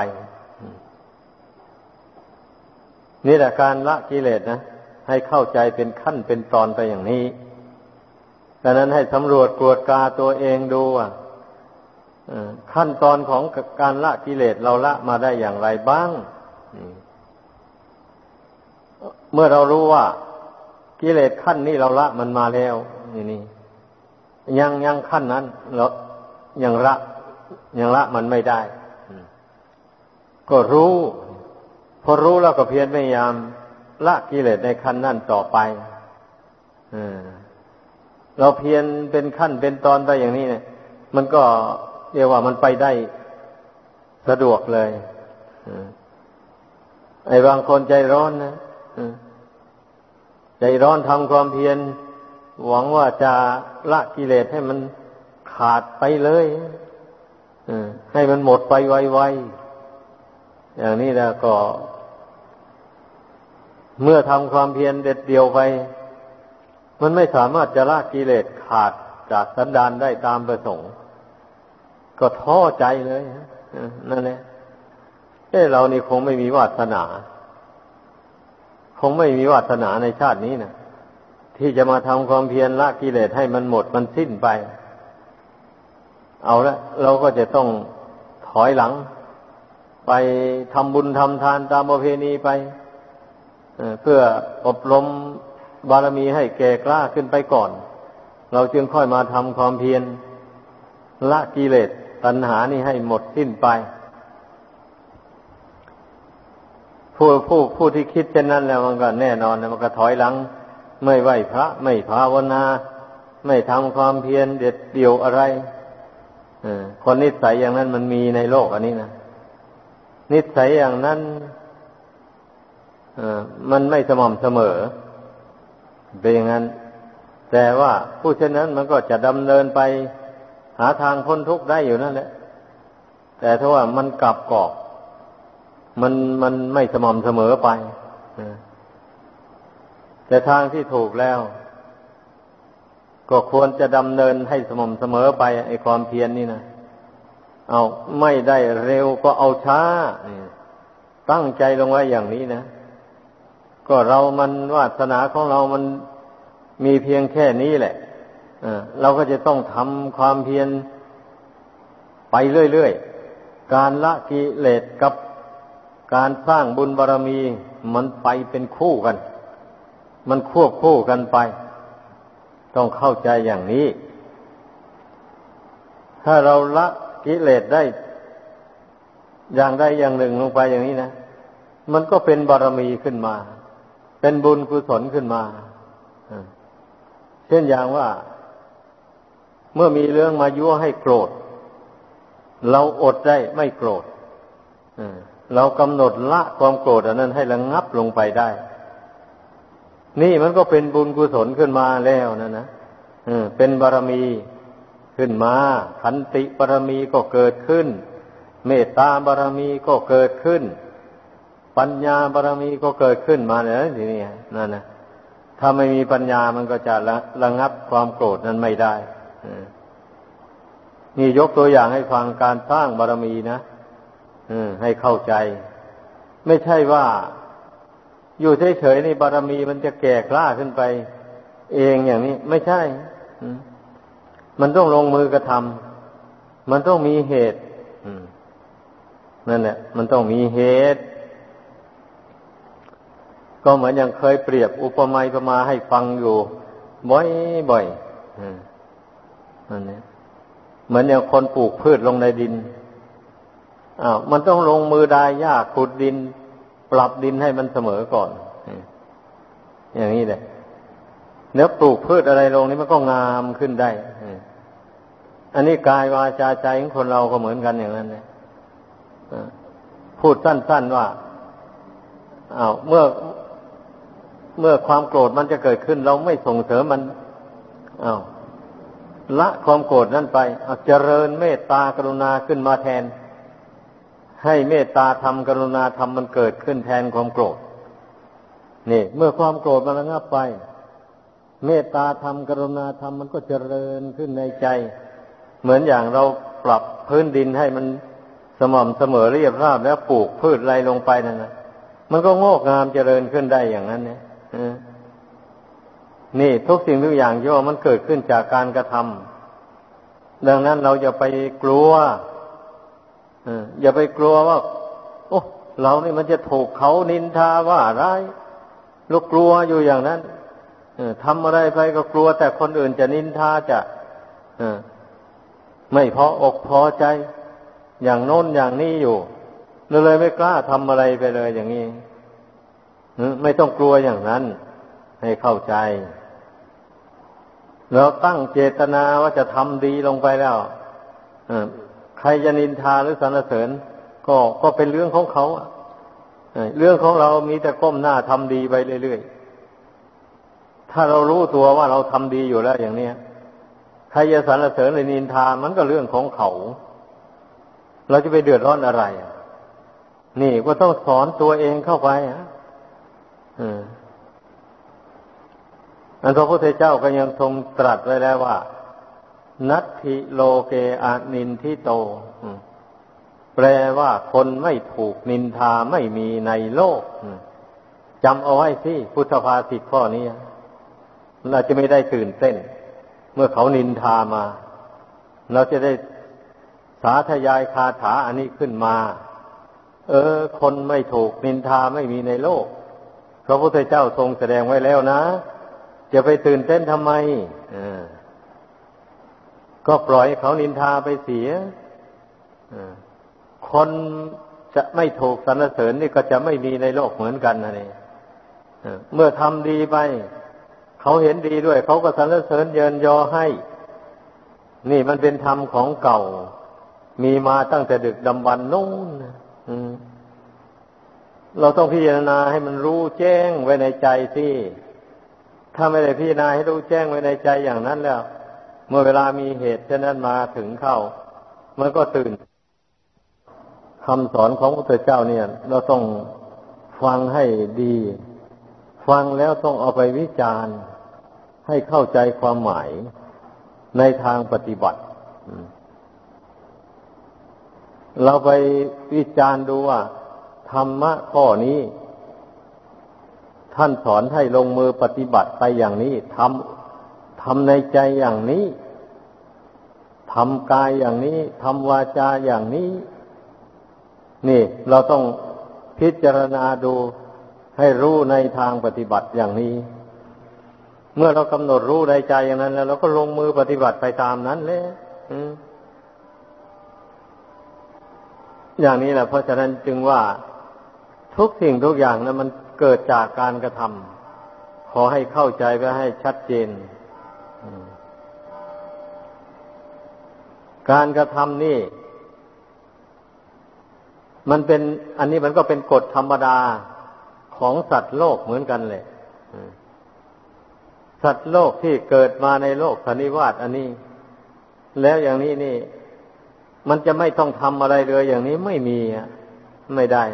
นี่แหละการละกิเลสนะ ให้เข้าใจเป็นขั้นเป็นตอนไปอย่างนี้ดังนั้นให้สำรวจตรวจกาตัวเองดูว่าขั้นตอนของการละกิเลสเราละมาได้อย่างไรบ้าง เมื่อเรารู้ว่า กิเลสขั้นนี้เราละมันมาแล้วนี่นี่ยังยังขั้นนั้นเรายังละยังละมันไม่ได้ก็รู้ พอรู้แล้วก็เพียรพยายาม ละกิเลสในขั้นนั้นต่อไปเราเพียรเป็นขั้นเป็นตอนไปอย่างนี้เนี่ย มันก็เรียกว่ามันไปได้สะดวกเลยไอ้บางคนใจร้อนนะ ใจร้อนทำความเพียรหวังว่าจะละกิเลสให้มันขาดไปเลยให้มันหมดไปไวๆอย่างนี้แล้วก็ เมื่อทำความเพียรเด็ดเดียวไป มันไม่สามารถจะละกิเลสขาดจากสันดานได้ตามประสงค์ ก็ท้อใจเลยนั่นแหละเอ้เรานี่คงไม่มีวาสนา คงไม่มีวาสนาในชาตินี้นะที่จะมาทำความเพียรละกิเลสให้มันหมดมันสิ้นไป เอาละเราก็จะต้องถอยหลัง ไปทำบุญทำทานตามประเพณีไปเพื่ออบรมบารมีให้แก่กล้าขึ้นไปก่อน เราจึงค่อยมาทำความเพียรละกิเลสตัณหานี่ให้หมดสิ้นไป ผู้ผู้ผู้ที่คิดเช่นนั้นแล้วมันก็แน่นอนมันก็ถอยหลัง ไม่ไหวพระ ไม่ภาวนา ไม่ทำความเพียรเด็ดเดี่ยวอะไรคนนิสัยอย่างนั้นมันมีในโลกอันนี้นะนิสัยอย่างนั้นมันไม่สม่ำเสมอเป็นอย่างนั้น แต่ว่าผู้เช่นนั้นมันก็จะดำเนินไปหาทางพ้นทุกข์ได้อยู่นั่นแหละแต่ถ้าว่ามันกลับกอก มันมันไม่สม่ำเสมอไปแต่ทางที่ถูกแล้ว ก็ควรจะดำเนินให้สม่ำเสมอไปไอ้ความเพียรนนี่นะเอาไม่ได้เร็วก็เอาช้าตั้งใจลงไว้อย่างนี้นะก็เรามันวาสนาของเรามันมีเพียงแค่นี้แหละเราก็จะต้องทำความเพียรไปเรื่อยๆ การละกิเลสกับ การสร้างบุญบารรมีมันไปเป็นคู่กัน มันควบคู่กันไป ต้องเข้าใจอย่างนี้ ถ้าเราละกิเลสได้ อย่างใดอย่างหนึ่งลงไปอย่างนี้นะ มันก็เป็นบารมีขึ้นมา เป็นบุญกุศลขึ้นมาเช่นอย่างว่า เมื่อมีเรื่องมายั่วให้โกรธ เราอดได้ไม่โกรธ เรากำหนดละความโกรธอันนั้นให้ระงงับลงไปได้ นี่มันก็เป็นบุญกุศลขึ้นมาแล้วนะนะเป็นบารมีขึ้นมา ขันติบารมีก็เกิดขึ้น เมตตาบารมีก็เกิดขึ้น ปัญญาบารมีก็เกิดขึ้นมาเลยทีนี้นั่นนะถ้าไม่มีปัญญามันก็จะระระงับความโกรธนั้นไม่ได้นี่ยกตัวอย่างให้ฟังการสร้างบารมีนะ ให้เข้าใจ ไม่ใช่ว่าอยู่เฉยๆนี่บารมีมันจะแก่กล้าขึ้นไป เองอย่างนี้ ไม่ใช่มันต้องลงมือกระทำมันต้องมีเหตุนั่นแหละมันต้องมีเหตุ ก็เหมือนอย่างเคยเปรียบอุปมาประมาให้ฟังอยู่ บ่อยๆนั่นเนี่ยเหมือนอย่างคนปลูกพืชลงในดิน อ้าวมันต้องลงมือดายหญ้าขุดดิน ปรับดินให้มันเสมอก่อน อย่างนี้แหละแล้วปลูกพืชอะไรลงนี้มันก็งามขึ้นได้อันนี้กายวาจาใจของคนเราก็เหมือนกันอย่างนั้นเลยพูดสั้นๆว่าอา้าวเมื่อเมื่อความโกรธมันจะเกิดขึ้น เราไม่ส่งเสริมมันอา้าวละความโกรธนั่นไปเอาเจริญเมตตากรุณาขึ้นมาแทน ให้เมตตาธรรมกรุณาธรรมมันเกิดขึ้นแทนความโกรธ นี่ เมื่อความโกรธมันระงับไป เมตตาธรรมกรุณาธรรมมันก็เจริญขึ้นในใจ เหมือนอย่างเราปรับพื้นดินให้มันสม่ำเสมอเรียบราบแล้วปลูกพืชอะไรลงไปนั่นนะมันก็งอกงามเจริญขึ้นได้อย่างนั้นเนี่ยนี่ทุกสิ่งทุกอย่างย่อมันเกิดขึ้นจากการกระทำดังนั้นเราอย่าไปกลัว อย่าไปกลัวว่า โอ้เรานี่มันจะถูกเขานินทาว่าร้ายลูกกลัวอยู่อย่างนั้นทำอะไรไปก็กลัว แต่คนอื่นจะนินทาจะไม่พออกพอใจ อย่างโน้นอย่างนี้อยู่เลยไม่กล้าทำอะไรไปเลยอย่างนี้ไม่ต้องกลัวอย่างนั้น ให้เข้าใจ เราตั้งเจตนาว่าจะทำดีลงไปแล้ว ใครจะนินทาหรือสรรเสริญ ก็ก็เป็นเรื่องของเขาเรื่องของเรามีแต่ก้มหน้าทำดีไปเรื่อยๆ ถ้าเรารู้ตัวว่าเราทำดีอยู่แล้วอย่างนี้ใครจะสรรเสริญหรือนินทามันก็เรื่องของเขา เราจะไปเดือดร้อนอะไรนี่ก็ต้องสอนตัวเองเข้าไปอะอันพระพุทธเจ้าก็ยังทรงตรัสไว้แล้วว่า นัตถิโลเกอานินทิโต แปลว่าคนไม่ถูกนินทาไม่มีในโลกจำเอาไว้สิพุทธภาษิตข้อนี้เราจะไม่ได้ตื่นเต้น เมื่อเขานินทามา เราจะได้สาธยายคาถาอันนี้ขึ้นมา เออ คนไม่ถูกนินทาไม่มีในโลกพระพุทธเจ้าทรงแสดงไว้แล้วนะ จะไปตื่นเต้นทำไม ก็ปล่อยเขานินทาไปเสียคนจะไม่ถูกสรรเสริญนี่ก็จะไม่มีในโลกเหมือนกันนะนี่เมื่อทำดีไป เขาเห็นดีด้วย เขาก็สรรเสริญเยินยอให้ นี่มันเป็นธรรมของเก่า มีมาตั้งแต่ดึกดำบรรนู่นเราต้องพิจารณาให้มันรู้แจ้งไว้ในใจสิถ้าไม่ได้พิจารณาให้รู้แจ้งไว้ในใจอย่างนั้นแล้ว เมื่อเวลามีเหตุเช่นนั้นมาถึงเข้า มันก็ตื่นคำสอนของพระพุทธเจ้าเนี่ย เราต้องฟังให้ดี ฟังแล้วต้องเอาไปวิจารณ์ ให้เข้าใจความหมายในทางปฏิบัติ เราไปวิจารณ์ดูว่า ธรรมะข้อนี้ ท่านสอนให้ลงมือปฏิบัติไปอย่างนี้ทำำในใจอย่างนี้ทำกายอย่างนี้ทำวาจาอย่างนี้ นี่ เราต้องพิจารณาดูให้รู้ในทางปฏิบัติอย่างนี้ เมื่อเรากำหนดรู้ในใจอย่างนั้น แล้วเราก็ลงมือปฏิบัติไปตามนั้นเลยอย่างนี้แหละเพราะฉะนั้นจึงว่าทุกสิ่งทุกอย่างนะมันเกิดจากการกระทำขอให้เข้าใจไปให้ชัดเจน การกระทำนี่ มันเป็น อันนี้มันก็เป็นกฎธรรมดาของสัตว์โลกเหมือนกันเลยสัตว์โลกที่เกิดมาในโลกสันนิวาตอันนี้ แล้วอย่างนี้นี่ มันจะไม่ต้องทำอะไรเลย อย่างนี้ไม่มีอะไม่ได้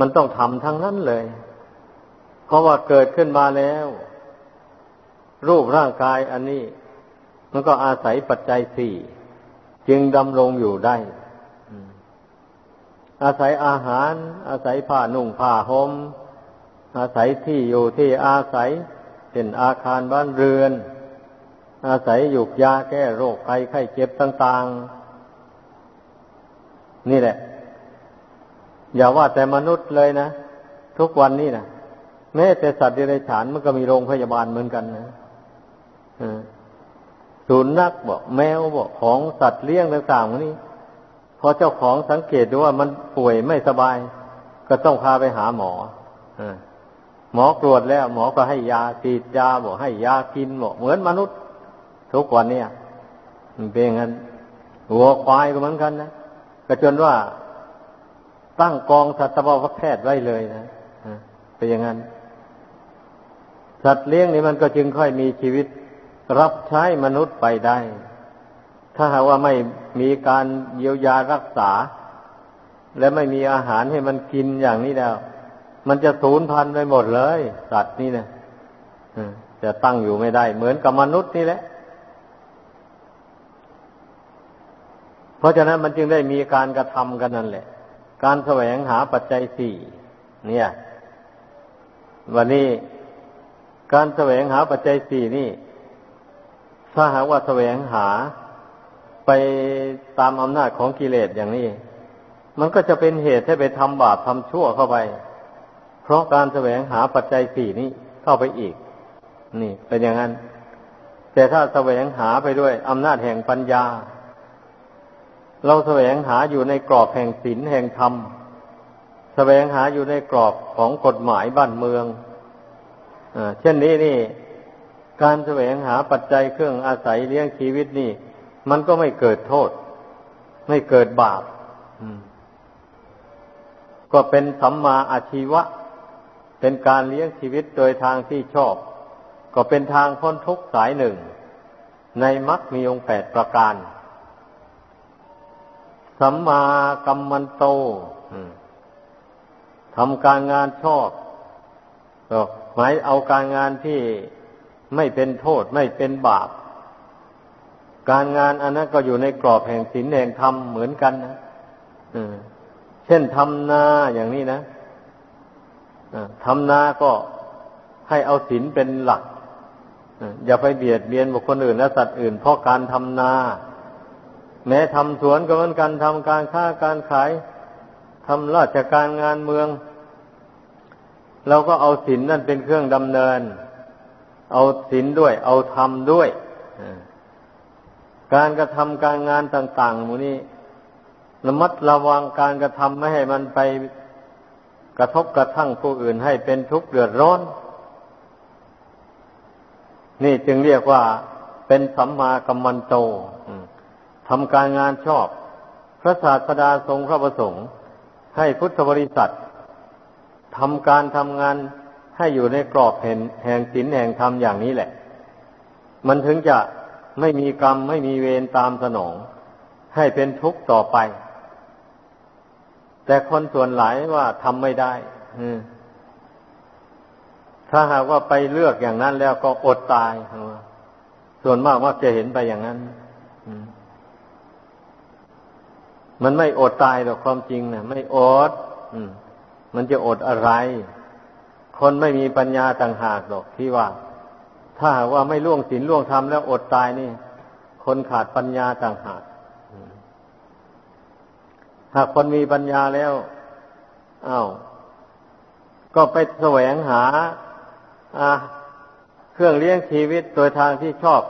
มันต้องทำทั้งนั้นเลย เพราะว่าเกิดขึ้นมาแล้ว รูปร่างกายอันนี้ มันก็อาศัยปัจจัยสี่จึงดำรงอยู่ได้ อาศัยอาหาร อาศัยผ้านุ่งผ้าหม่มอาศัยที่อยู่ที่อาศัยเป็นอาคารบ้านเรือน อาศัยหยุกยาแก้โรคไข้ไข้เจ็บต่างๆ นี่แหละ อย่าว่าแต่มนุษย์เลยนะ ทุกวันนี้นะแม้แต่สัตว์เดรัจฉานมันก็มีโรงพยาบาลเหมือนกันนะ สุนัขบอกแมวบอกของสัตว์เลี้ยงต่างๆนี่พอเจ้าของสังเกตดูว่ามันป่วยไม่สบาย ก็ต้องพาไปหาหมอหมอตรวจแล้ว หมอก็ให้ยาฉีดยาบอกให้ยากินบอกเหมือนมนุษย์ ทุกวันเนี่ยมันเป็นงั้นหัวควายก็เหมือนกันนะก็จนว่าตั้งกองสัตวแพทย์ไว้เลยนะเป็นอย่างนั้น สัตว์เลี้ยงนี่มันก็จึงค่อยมีชีวิต รับใช้มนุษย์ไปได้ ถ้าหากว่าไม่มีการเยียวยารักษา และไม่มีอาหารให้มันกินอย่างนี้แล้ว มันจะสูญพันธุ์ไปหมดเลย สัตว์นี่นะจะตั้งอยู่ไม่ได้ เหมือนกับมนุษย์นี่แหละ เพราะฉะนั้นมันจึงได้มีการกระทำกันนั่นแหละ การแสวงหาปัจจัยสี่เนี่ย วันนี้การแสวงหาปัจจัยสี่นี่ ถ้าหากว่าแสวงหาไปตามอำนาจของกิเลสอย่างนี้ มันก็จะเป็นเหตุให้ไปทำบาปทำชั่วเข้าไป เพราะการแสวงหาปัจจัยสี่นี้เข้าไปอีก นี่เป็นอย่างนั้น แต่ถ้าแสวงหาไปด้วยอำนาจแห่งปัญญา เราแสวงหาอยู่ในกรอบแห่งศีลแห่งธรรมแสวงหาอยู่ในกรอบของกฎหมายบ้านเมืองอเช่นนี้นี่ การแสวงหาปัจจัยเครื่องอาศัยเลี้ยงชีวิตนี่ มันก็ไม่เกิดโทษ ไม่เกิดบาปก็เป็นสัมมาอาชีวะ เป็นการเลี้ยงชีวิตโดยทางที่ชอบ ก็เป็นทางพ้นทุกข์สายหนึ่ง ในมรรคมีองค์แปดประการ สัมมากัมมันโตทำการงานชอบก็หมายเอาการงานที่ ไม่เป็นโทษไม่เป็นบาป การงานอันนั้นก็อยู่ในกรอบแห่งศีลแห่งธรรมเหมือนกันนะเช่นทำนาอย่างนี้นะทำนาก็ให้เอาศีลเป็นหลักอย่าไปเบียดเบียนบุคคลอื่นและสัตว์อื่นเพราะการทำนา แม้ทำสวนก็เหมือนกันทำการค้าการขายทำราชการงานเมือง เราก็เอาศีลนั่นเป็นเครื่องดำเนิน เอาศีลด้วย เอาธรรมด้วยการกระทำการงานต่างๆหมูนี้ระมัดระวังการกระทำไม่ให้มันไปกระทบกระทั่งผู้อื่นให้เป็นทุกข์เดือดร้อน นี่จึงเรียกว่าเป็นสัมมากัมมันโตทำการงานชอบ พระศาสดาทรงพระประสงค์ ให้พุทธบริษัททำการทำงาน ให้อยู่ในกรอบแห่งแห่งศีลแห่งธรรมอย่างนี้แหละ มันถึงจะไม่มีกรรมไม่มีเวรตามสนอง ให้เป็นทุกข์ต่อไป แต่คนส่วนหลายว่าทำไม่ได้ถ้าหากว่าไปเลือกอย่างนั้นแล้วก็อดตาย ส่วนมากว่าจะเห็นไปอย่างนั้นมันไม่อดตายหรอกความจริงนะไม่อดมันจะอดอะไร คนไม่มีปัญญาต่างหากหรอกที่ว่า ถ้าว่าไม่ล่วงศีลล่วงธรรมแล้วอดตายนี่ คนขาดปัญญาต่างหากหากคนมีปัญญาแล้วอา้าวก็ไปแสวงหาเครื่องเลี้ยงชีวิตโดยทางที่ชอบ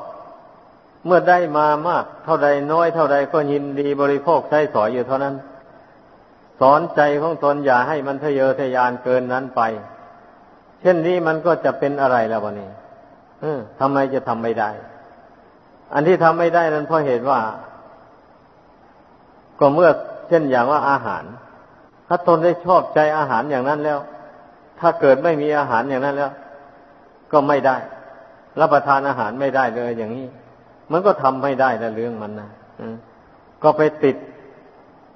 เมื่อได้มามาก เท่าใดน้อยเท่าใดก็ยินดีบริโภคใช้สอยอยู่เท่านั้น สอนใจของตนอย่าให้มันทะเยอทะยานเกินนั้นไป เช่นนี้มันก็จะเป็นอะไรแล้ววันนี้ทำไมจะทำไม่ได้ อันที่ทำไม่ได้นั้นเพราะเหตุว่า ก็เมื่อเช่นอย่างว่าอาหาร ถ้าตนได้ชอบใจอาหารอย่างนั้นแล้ว ถ้าเกิดไม่มีอาหารอย่างนั้นแล้ว ก็ไม่ได้ รับประทานอาหารไม่ได้เลยอย่างนี้ มันก็ทำไม่ได้ละเรื่องมันนะก็ไปติด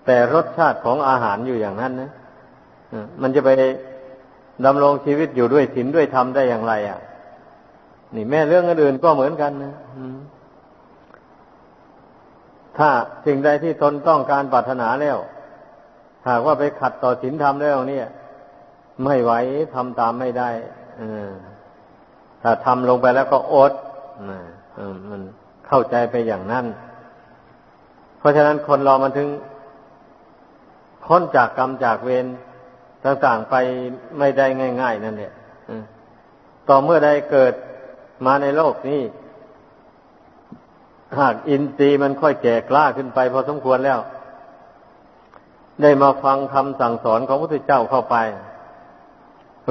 แต่รสชาติของอาหารอยู่อย่างนั้นนะมันจะไป ดำรงชีวิตอยู่ด้วยศีลด้วยธรรมได้อย่างไร อะ นี่แม่เรื่องอื่นก็เหมือนกันนะถ้าสิ่งใดที่ตนต้องการปรารถนาแล้ว หากว่าไปขัดต่อศีลธรรมแล้วเนี่ย ไม่ไหวทำตามไม่ได้ถ้าทำลงไปแล้วก็อดมันเข้าใจไปอย่างนั้น เพราะฉะนั้นคนเรามันถึงพ้นจากกรรมจากเวร ต่างๆไปไม่ได้ง่าย ๆ นั่นเนี่ยต่อเมื่อใดเกิดมาในโลกนี้ หากอินทรีย์มันค่อยแก่กล้าขึ้นไปพอสมควรแล้ว ได้มาฟังคำสั่งสอนของพระพุทธเจ้าเข้าไป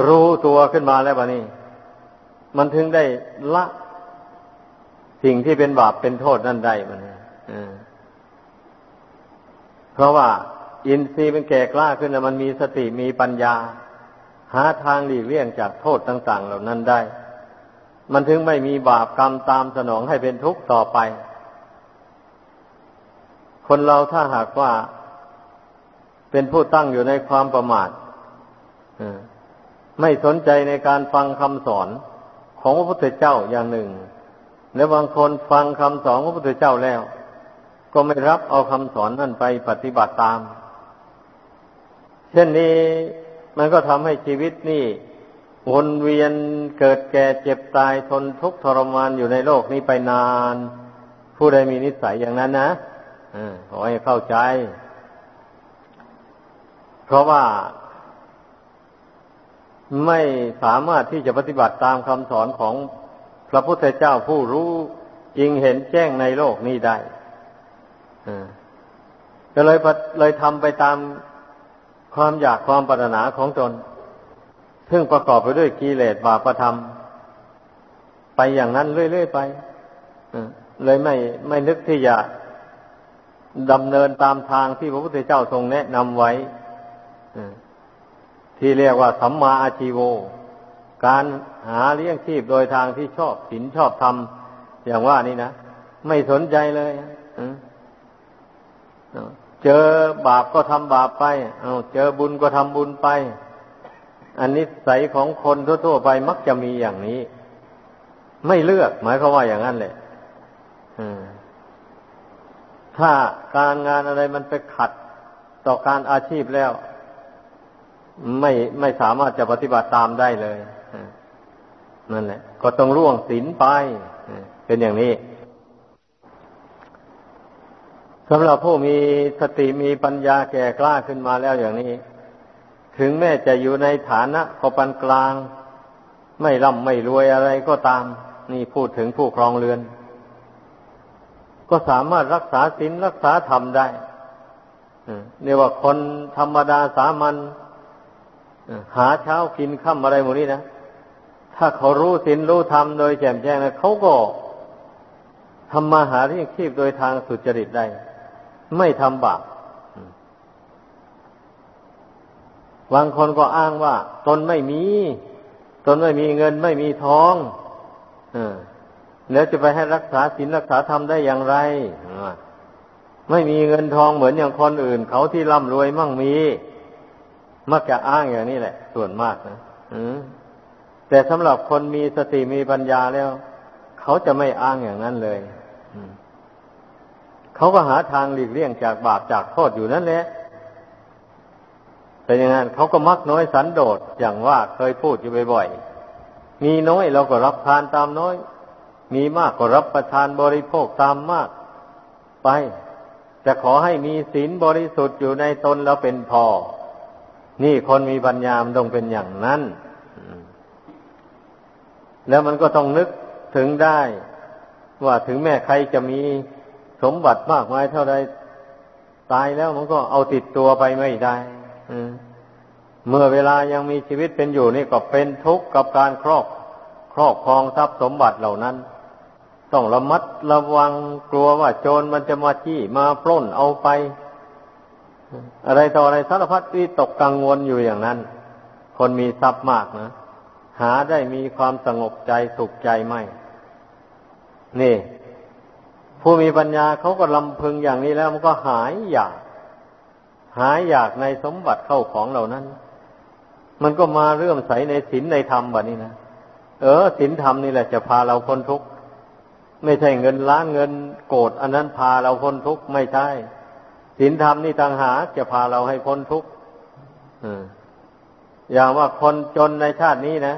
รู้ตัวขึ้นมาแล้วบะนี้ มันถึงได้ละสิ่งที่เป็นบาปเป็นโทษนั่นได้มันเพราะว่า อินทรีย์มันแก่กล้าขึ้นแล้วมันมีสติมีปัญญา หาทางหลีกเลี่ยงจากโทษต่าง ๆ เหล่านั้นได้ มันถึงไม่มีบาปกรรมตามสนองให้เป็นทุกข์ต่อไป คนเราถ้าหากว่าเป็นผู้ตั้งอยู่ในความประมาทไม่สนใจในการฟังคำสอนของพระพุทธเจ้าอย่างหนึ่ง และบางคนฟังคำสอนของพระพุทธเจ้าแล้ว ก็ไม่รับเอาคำสอนนั่นไปปฏิบัติตาม ช่นนี้มันก็ทำให้ชีวิตนี่วนเวียนเกิดแก่เจ็บตายทนทุกข์ทรมานอยู่ในโลกนี้ไปนาน ผู้ใดมีนิสัยอย่างนั้นนะขอให้เข้าใจ เพราะว่า ไม่สามารถที่จะปฏิบัติตามคำสอนของพระพุทธเจ้าผู้รู้จริงเห็นแจ้งในโลกนี้ได้ก็เลยเลยทำไปตาม ความอยากความปรารถนาของตน ซึ่งประกอบไปด้วยกิเลสบาปธรรม ไปอย่างนั้นเรื่อยๆไปเลยไม่ไม่นึกที่จะดำเนินตามทางที่พระพุทธเจ้าทรงแนะนำไว้ที่เรียกว่าสัมมาอาชีโว การหาเลี้ยงชีพโดยทางที่ชอบศีลชอบธรรมอย่างว่านี่นะ ไม่สนใจเลย เจอบาปก็ทำบาปไป เอาเจอบุญก็ทำบุญไป อันนี้ใสของคนทั่วๆไปมักจะมีอย่างนี้ ไม่เลือก หมายความว่าอย่างนั้นแหละถ้าการงานอะไรมันไปขัดต่อการอาชีพแล้ว ไม่ไม่สามารถจะปฏิบัติตามได้เลยนั่นแหละ ก็ต้องร่วงศีลไปเป็นอย่างนี้ สำหรับผู้มีสติมีปัญญาแก่กล้าขึ้นมาแล้วอย่างนี้ ถึงแม้จะอยู่ในฐานะพอปานกลาง ไม่ร่ำไม่รวยอะไรก็ตาม นี่พูดถึงผู้ครองเรือน ก็สามารถรักษาศีลรักษาธรรมได้เรียกว่าคนธรรมดาสามัญหาเช้ากินค่ำอะไรหมดนี้นะ ถ้าเขารู้ศีลรู้ธรรมโดยแจ่มแจ้งนะเขาก็ทำมาหาเลี้ยงชีพโดยทางสุจริตได้ ไม่ทำบาปบางคนก็อ้างว่า ตนไม่มี ตนไม่มีเงินไม่มีทองอแล้วจะไปให้รักษาศีลรักษาธรรมได้อย่างไรไม่มีเงินทองเหมือนอย่างคนอื่น เขาที่ร่ำรวยมั่งมี มักจะอ้างอย่างนี้แหละ ส่วนมากนะแต่สำหรับคนมีสติมีปัญญาแล้ว เขาจะไม่อ้างอย่างนั้นเลย เขาก็หาทางหลีกเลี่ยงจากบาปจากโทษอยู่นั่นแหละเป็นอย่างนั้นเขาก็มักน้อยสันโดษอย่างว่าเคยพูดอยู่บ่อยๆมีน้อยเราก็รับทานตามน้อย มีมากก็รับประทานบริโภคตามมาก ไป จะขอให้มีศีลบริสุทธิ์อยู่ในตนแล้วเป็นพอ นี่คนมีปัญญามต้องเป็นอย่างนั้น แล้วมันก็ต้องนึกถึงได้ ว่าถึงแม้ใครจะมี สมบัติมากมายเท่าใดตายแล้วมันก็เอาติดตัวไปไม่ได้เมื่อเวลายังมีชีวิตเป็นอยู่นี่ก็เป็นทุกข์กับการครอบครอบครองทรัพย์สมบัติเหล่านั้น ต้องระมัดระวังกลัวว่าโจรมันจะมาจี้มาปล้นเอาไป อะไรต่ออะไรสารพัดที่ตกกังวลอยู่อย่างนั้น คนมีทรัพย์มากนะ หาได้มีความสงบใจสุขใจไหมนี่ ผู้มีปัญญาเขาก็ลำพึงอย่างนี้แล้วมันก็หายอยาก หายอยากในสมบัติเข้าของเหล่านั้น มันก็มาเรื่มใสในศีลในธรรมแบบนี้นะเออศีลธรรมนี่แหละจะพาเราพ้นทุกข์ไม่ใช่เงินล้านเงินโกรธอันนั้นพาเราพ้นทุกข์ไม่ใช่ศีลธรรมนี่ต่างหากจะพาเราให้พ้นทุกข์อย่างว่าคนจนในชาตินี้นะ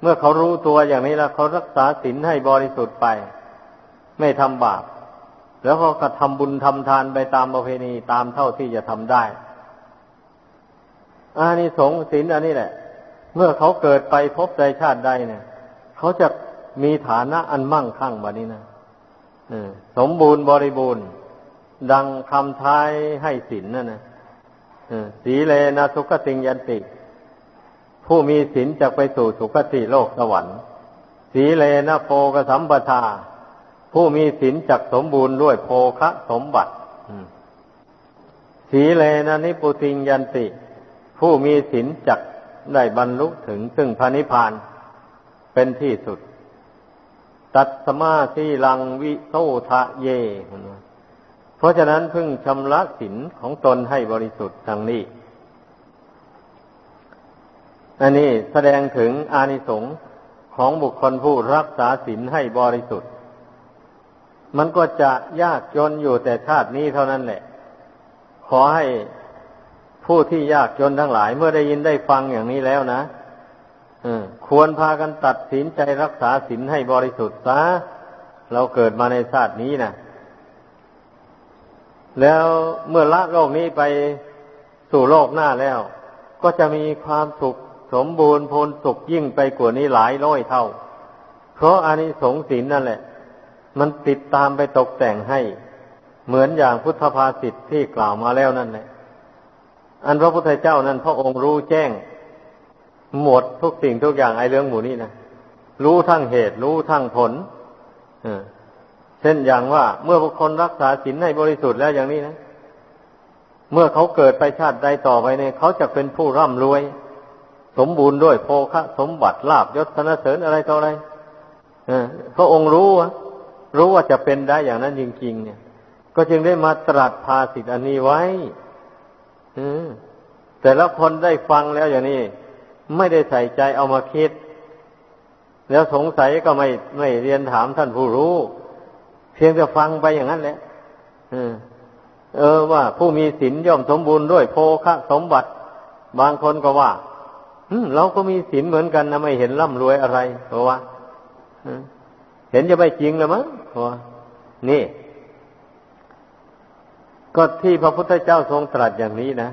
เมื่อเขารู้ตัวอย่างนี้แล้วเขารักษาศีลให้บริสุทธิ์ไป ไม่ทำบาป แล้วเขาก็ทำบุญทำทานไปตามประเพณีตามเท่าที่จะทำได้อานิสงส์ศีลอันนี้แหละ เมื่อเขาเกิดไปพบใจชาติใดเนี่ย เขาจะมีฐานะอันมั่งคั่งแบบนี้นะสมบูรณ์บริบูรณ์ ดังคำท้ายให้ศีลนั่นนะสีเลนะสุขติงยันติ ผู้มีศีลจะไปสู่สุคติโลกสวรรค์ สีเลนะโพกสัมปทา ผู้มีศีลจักสมบูรณ์ด้วยโภคะสมบัติสีเลนะนิปุติงยันติ ผู้มีศีลจักได้บรรลุถึงซึ่งพระนิพพานเป็นที่สุด ตัดสมาสีลังวิโสทะเย เพราะฉะนั้นพึ่งชำระศีลของตนให้บริสุทธิ์ทางนี้ อันนี้แสดงถึงอานิสงส์ของบุคคลผู้รักษาศีลให้บริสุทธิ์ มันก็จะยากจนอยู่แต่ชาตินี้เท่านั้นแหละ ขอให้ผู้ที่ยากจนทั้งหลาย เมื่อได้ยินได้ฟังอย่างนี้แล้วนะควรพากันตัดสินใจรักษาศีลให้บริสุทธิ์ซะเราเกิดมาในชาตินี้นะแล้วเมื่อละโลกนี้ไปสู่โลกหน้าแล้ว ก็จะมีความสุขสมบูรณ์พลสุขยิ่งไปกว่านี้หลายร้อยเท่า เพราะอานิสงส์ศีลนั่นแหละ มันติดตามไปตกแต่งให้ เหมือนอย่างพุทธภาษิตที่กล่าวมาแล้วนั่นแหละอันพระพุทธเจ้านั้นพระองค์รู้แจ้ง หมดทุกสิ่งทุกอย่างไอเรื่องหมู่นี้นะรู้ทั้งเหตุ รู้ทั้งผลเช่นอย่างว่า เมื่อบุคคลรักษาศีลให้บริสุทธิ์แล้วอย่างนี้นะเมื่อเขาเกิดไปชาติใดต่อไปเนี่ยเขาจะเป็นผู้ร่ำรวย สมบูรณ์ด้วยโภคะ สมบัติลาบยศสนเสริญอะไรต่ออะไรพระองค์รู้ รู้ว่าจะเป็นได้อย่างนั้นจริงๆเนี่ย ก็จึงได้มาตรัสภาสิทธิอันนี้ไว้แต่ละคนได้ฟังแล้วอย่างนี้ ไม่ได้ใส่ใจเอามาคิด แล้วสงสัยก็ไม่ไม่เรียนถามท่านผู้รู้ เพียงแต่ฟังไปอย่างนั้นแหละเออว่า ผู้มีศีลย่อมสมบูรณ์ด้วยโภคะสมบัติ บางคนก็ว่าเราก็มีศีลเหมือนกันนะไม่เห็นร่ำรวยอะไรเพราะว่า ห็นจะไม่จริงแล้วมั้งเพราะนี่ ก็ที่พระพุทธเจ้าทรงตรัสอย่างนี้นะ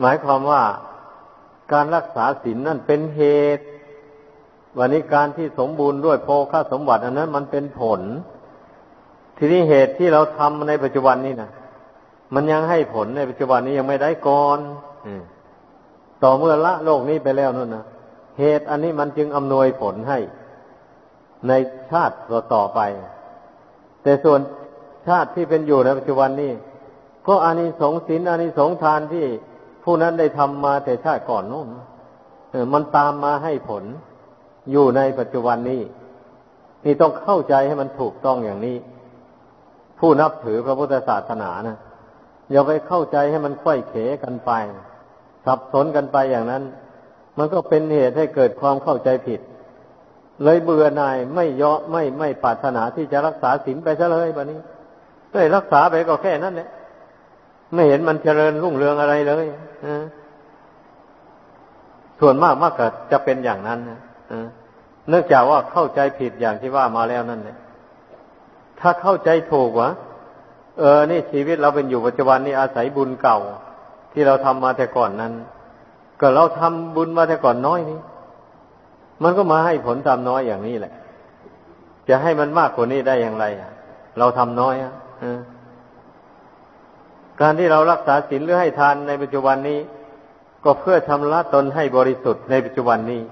หมายความว่าการรักษาศีลนั่นเป็นเหตุ วันนี้การที่สมบูรณ์ด้วยโภคะสมบัติ อันนั้น มันเป็นผล ทีนี้เหตุที่เราทำในปัจจุบันนี้นะมันยังให้ผลในปัจจุบันนี้ยังไม่ได้ก่อนต่อเมื่อละโลกนี้ไปแล้วนั่นนะเหตุอันนี้มันจึงอำนวยผลให้ ในชาติต่อต่อไป แต่ส่วนชาติที่เป็นอยู่ในปัจจุบันนี้ก็อานิสงส์ศีลอานิสงส์ทานที่ผู้นั้นได้ทำมาแต่ชาติก่อนนู้นมันตามมาให้ผลอยู่ในปัจจุบันนี้ นี่ต้องเข้าใจให้มันถูกต้องอย่างนี้ ผู้นับถือพระพุทธศาสนานะอย่าไปเข้าใจให้มันค่อยเขกันไป สับสนกันไปอย่างนั้น มันก็เป็นเหตุให้เกิดความเข้าใจผิด เลยเบื่อหน่ายไม่ยอไม่ไม่ปรารถนาที่จะรักษาศีลไปซะเลยแบบนี้ไม่รักษาไปก็แค่นั้นแหละไม่เห็นมันเจริญรุ่งเรืองอะไรเลยส่วนมากมากก็จะเป็นอย่างนั้นนะเนื่องจากว่าเข้าใจผิดอย่างที่ว่ามาแล้วนั่นแหละถ้าเข้าใจถูกวะเออ นี่ชีวิตเราเป็นอยู่ปัจจุบันนี่อาศัยบุญเก่า ที่เราทำมาแต่ก่อนนั้น ก็เราทำบุญมาแต่ก่อนน้อยนี่ มันก็มาให้ผลตามน้อยอย่างนี้แหละ จะให้มันมากกว่านี้ได้อย่างไรเราทำน้อยอะการที่เรารักษาศีลหรือให้ทานในปัจจุบันนี้ ก็เพื่อชำระตนให้บริสุทธิ์ในปัจจุบันนี้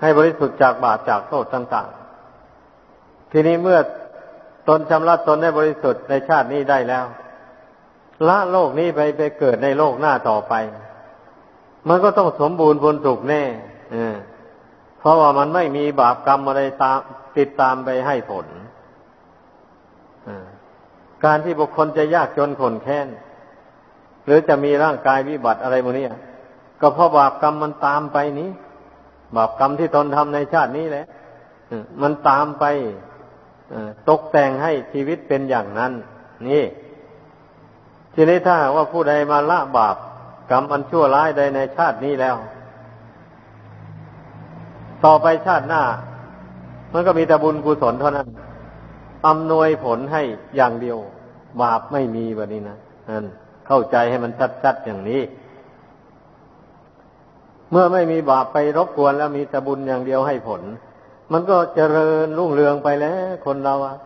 ให้บริสุทธิ์จากบาปจากโทษต่าง ๆ ทีนี้เมื่อตนชำระตนให้บริสุทธิ์ในชาตินี้ได้แล้ว ละโลกนี้ไปไปเกิดในโลกหน้าต่อไป มันก็ต้องสมบูรณ์บนสุขแน่ เพราะว่ามันไม่มีบาปกรรมอะไรตามติดตามไปให้ผลการที่บุคคลจะยากจนขนแค้น หรือจะมีร่างกายวิบัติอะไรโมนี้ก็เพราะบาปกรรมมันตามไปนี้ บาปกรรมที่ตนทำในชาตินี้แหละมันตามไปตกแต่งให้ชีวิตเป็นอย่างนั้น นี่ ทีนี้ถ้าว่าผู้ใดมาละบาปกรรมอันชั่วร้ายใดในชาตินี้แล้ว ต่อไปชาติหน้า มันก็มีแต่บุญกุศลเท่านั้นอำนวยผลให้อย่างเดียวบาปไม่มีแบบนี้นะนั่นเข้าใจให้มันชัดๆอย่างนี้ เมื่อไม่มีบาปไปรบกวนแล้วมีแต่บุญอย่างเดียวให้ผล มันก็เจริญรุ่งเรืองไปแล้ว คนเราอะ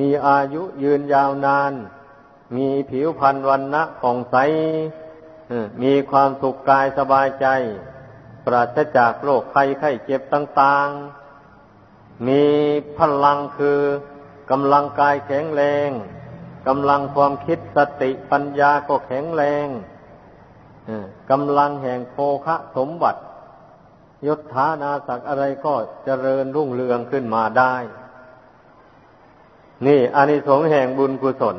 มีอายุยืนยาวนาน มีผิวพรรณวันนะผ่องใสมีความสุขกายสบายใจ ปราศจากโรคภัยไข้เจ็บต่าง ๆ มีพลังคือกำลังกายแข็งแรงกำลังความคิดสติปัญญาก็แข็งแรงกำลังแห่งโภคะสมบัติยศฐานาศักดิ์อะไรก็เจริญรุ่งเรืองขึ้นมาได้ นี่อานิสงส์แห่งบุญกุศล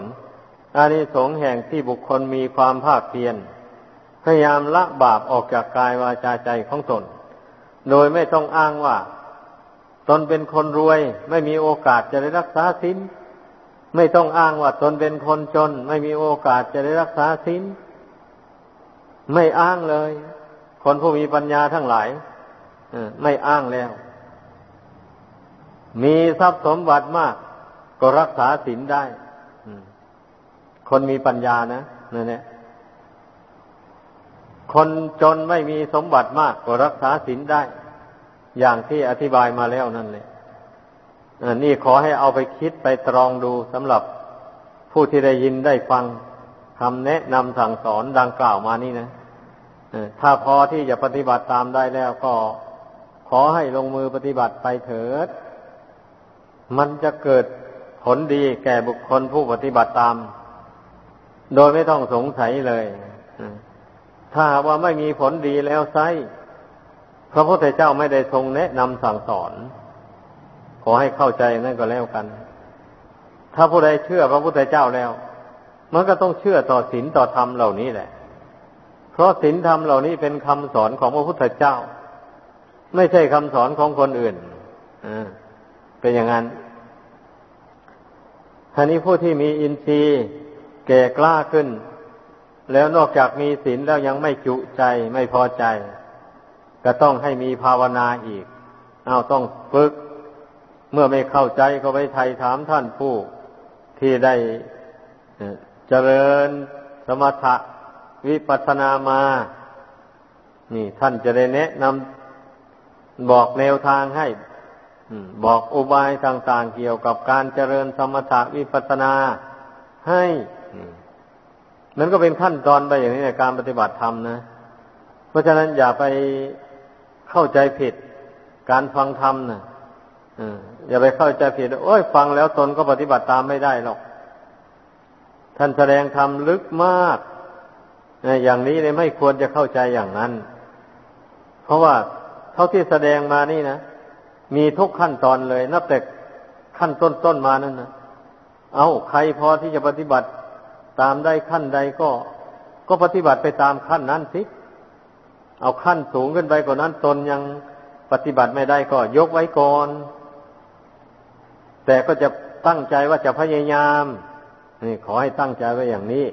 อานิสงส์แห่งที่บุคคลมีความภาคเพียร พยายามละบาปออกจากกายวาจาใจของตน โดยไม่ต้องอ้างว่า ตนเป็นคนรวยไม่มีโอกาสจะได้รักษาศีลไม่ต้องอ้างว่าตนเป็นคนจน ไม่มีโอกาสจะได้รักษาศีลไม่อ้างเลย คนผู้มีปัญญาทั้งหลายไม่อ้างแล้ว มีทรัพย์สมบัติมาก ก็รักษาศีลได้คนมีปัญญานะนั่นแหละ คนจนไม่มีสมบัติมากก็รักษาศีลได้ อย่างที่อธิบายมาแล้วนั่นเลยนี่ขอให้เอาไปคิดไปตรองดูสำหรับผู้ที่ได้ยินได้ฟังคำแนะนำสั่งสอนดังกล่าวมานี่นะถ้าพอที่จะปฏิบัติตามได้แล้วก็ขอให้ลงมือปฏิบัติไปเถิด มันจะเกิดผลดีแก่บุคคลผู้ปฏิบัติตาม โดยไม่ต้องสงสัยเลย ถ้าว่าไม่มีผลดีแล้วไซพระพุทธเจ้าไม่ได้ทรงแนะนำสั่งสอน ขอให้เข้าใจนั่นก็แล้วกัน ถ้าผู้ใดเชื่อพระพุทธเจ้าแล้ว มันก็ต้องเชื่อต่อศีลต่อธรรมเหล่านี้แหละ เพราะศีลธรรมเหล่านี้เป็นคำสอนของพระพุทธเจ้า ไม่ใช่คำสอนของคนอื่นอเป็นอย่างนั้นท่านี้ผู้ที่มีอินทรีย์แก่กล้าขึ้น แล้วนอกจากมีศีลแล้วยังไม่จุใจไม่พอใจ ก็ต้องให้มีภาวนาอีก เอาต้องฝึก เมื่อไม่เข้าใจก็ไปไถ่ถามท่านผู้ ที่ได้เจริญสมถะวิปัสสนามา นี่ท่านจะได้แนะนำบอกแนวทางให้บอกอุบายต่าง ๆ เกี่ยวกับการเจริญสมถะวิปัสสนาให้ นั่นก็เป็นขั้นตอนไปอย่างนี้ในการปฏิบัติธรรมนะ เพราะฉะนั้นอย่าไปเข้าใจผิดการฟังธรรมนะอย่าไปเข้าใจผิดโอ้ยฟังแล้วตนก็ปฏิบัติตามไม่ได้หรอก ท่านแสดงธรรมลึกมากอย่างนี้เลยไม่ควรจะเข้าใจอย่างนั้น เพราะว่าเท่าที่แสดงมานี่นะมีทุกขั้นตอนเลย นับแต่ขั้นต้นๆมานั่นนะเอ้าใครพอที่จะปฏิบัติ ตามได้ขั้นใดก็ ก็ปฏิบัติไปตามขั้นนั้นสิ เอาขั้นสูงขึ้นไปกว่านั้นตนยังปฏิบัติไม่ได้ก็ยกไว้ก่อน แต่ก็จะตั้งใจว่าจะพยายาม นี่ขอให้ตั้งใจไว้อย่างนี้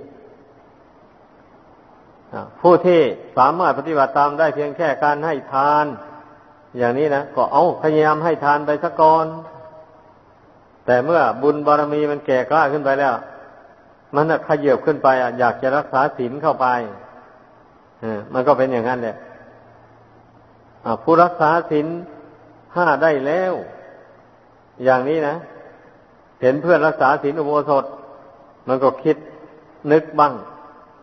ผู้ที่สามารถปฏิบัติตามได้เพียงแค่การให้ทาน อย่างนี้นะก็เอาพยายามให้ทานไปสักก่อน แต่เมื่อบุญบารมีมันแก่กล้าขึ้นไปแล้ว มันขยับขึ้นไปอยากจะรักษาศีลเข้าไปมันก็เป็นอย่างนั้นแหละผู้รักษาศีลห้าได้แล้ว อย่างนี้นะ เห็นเพื่อนรักษาศีลอุโบสถ มันก็คิดนึกบ้าง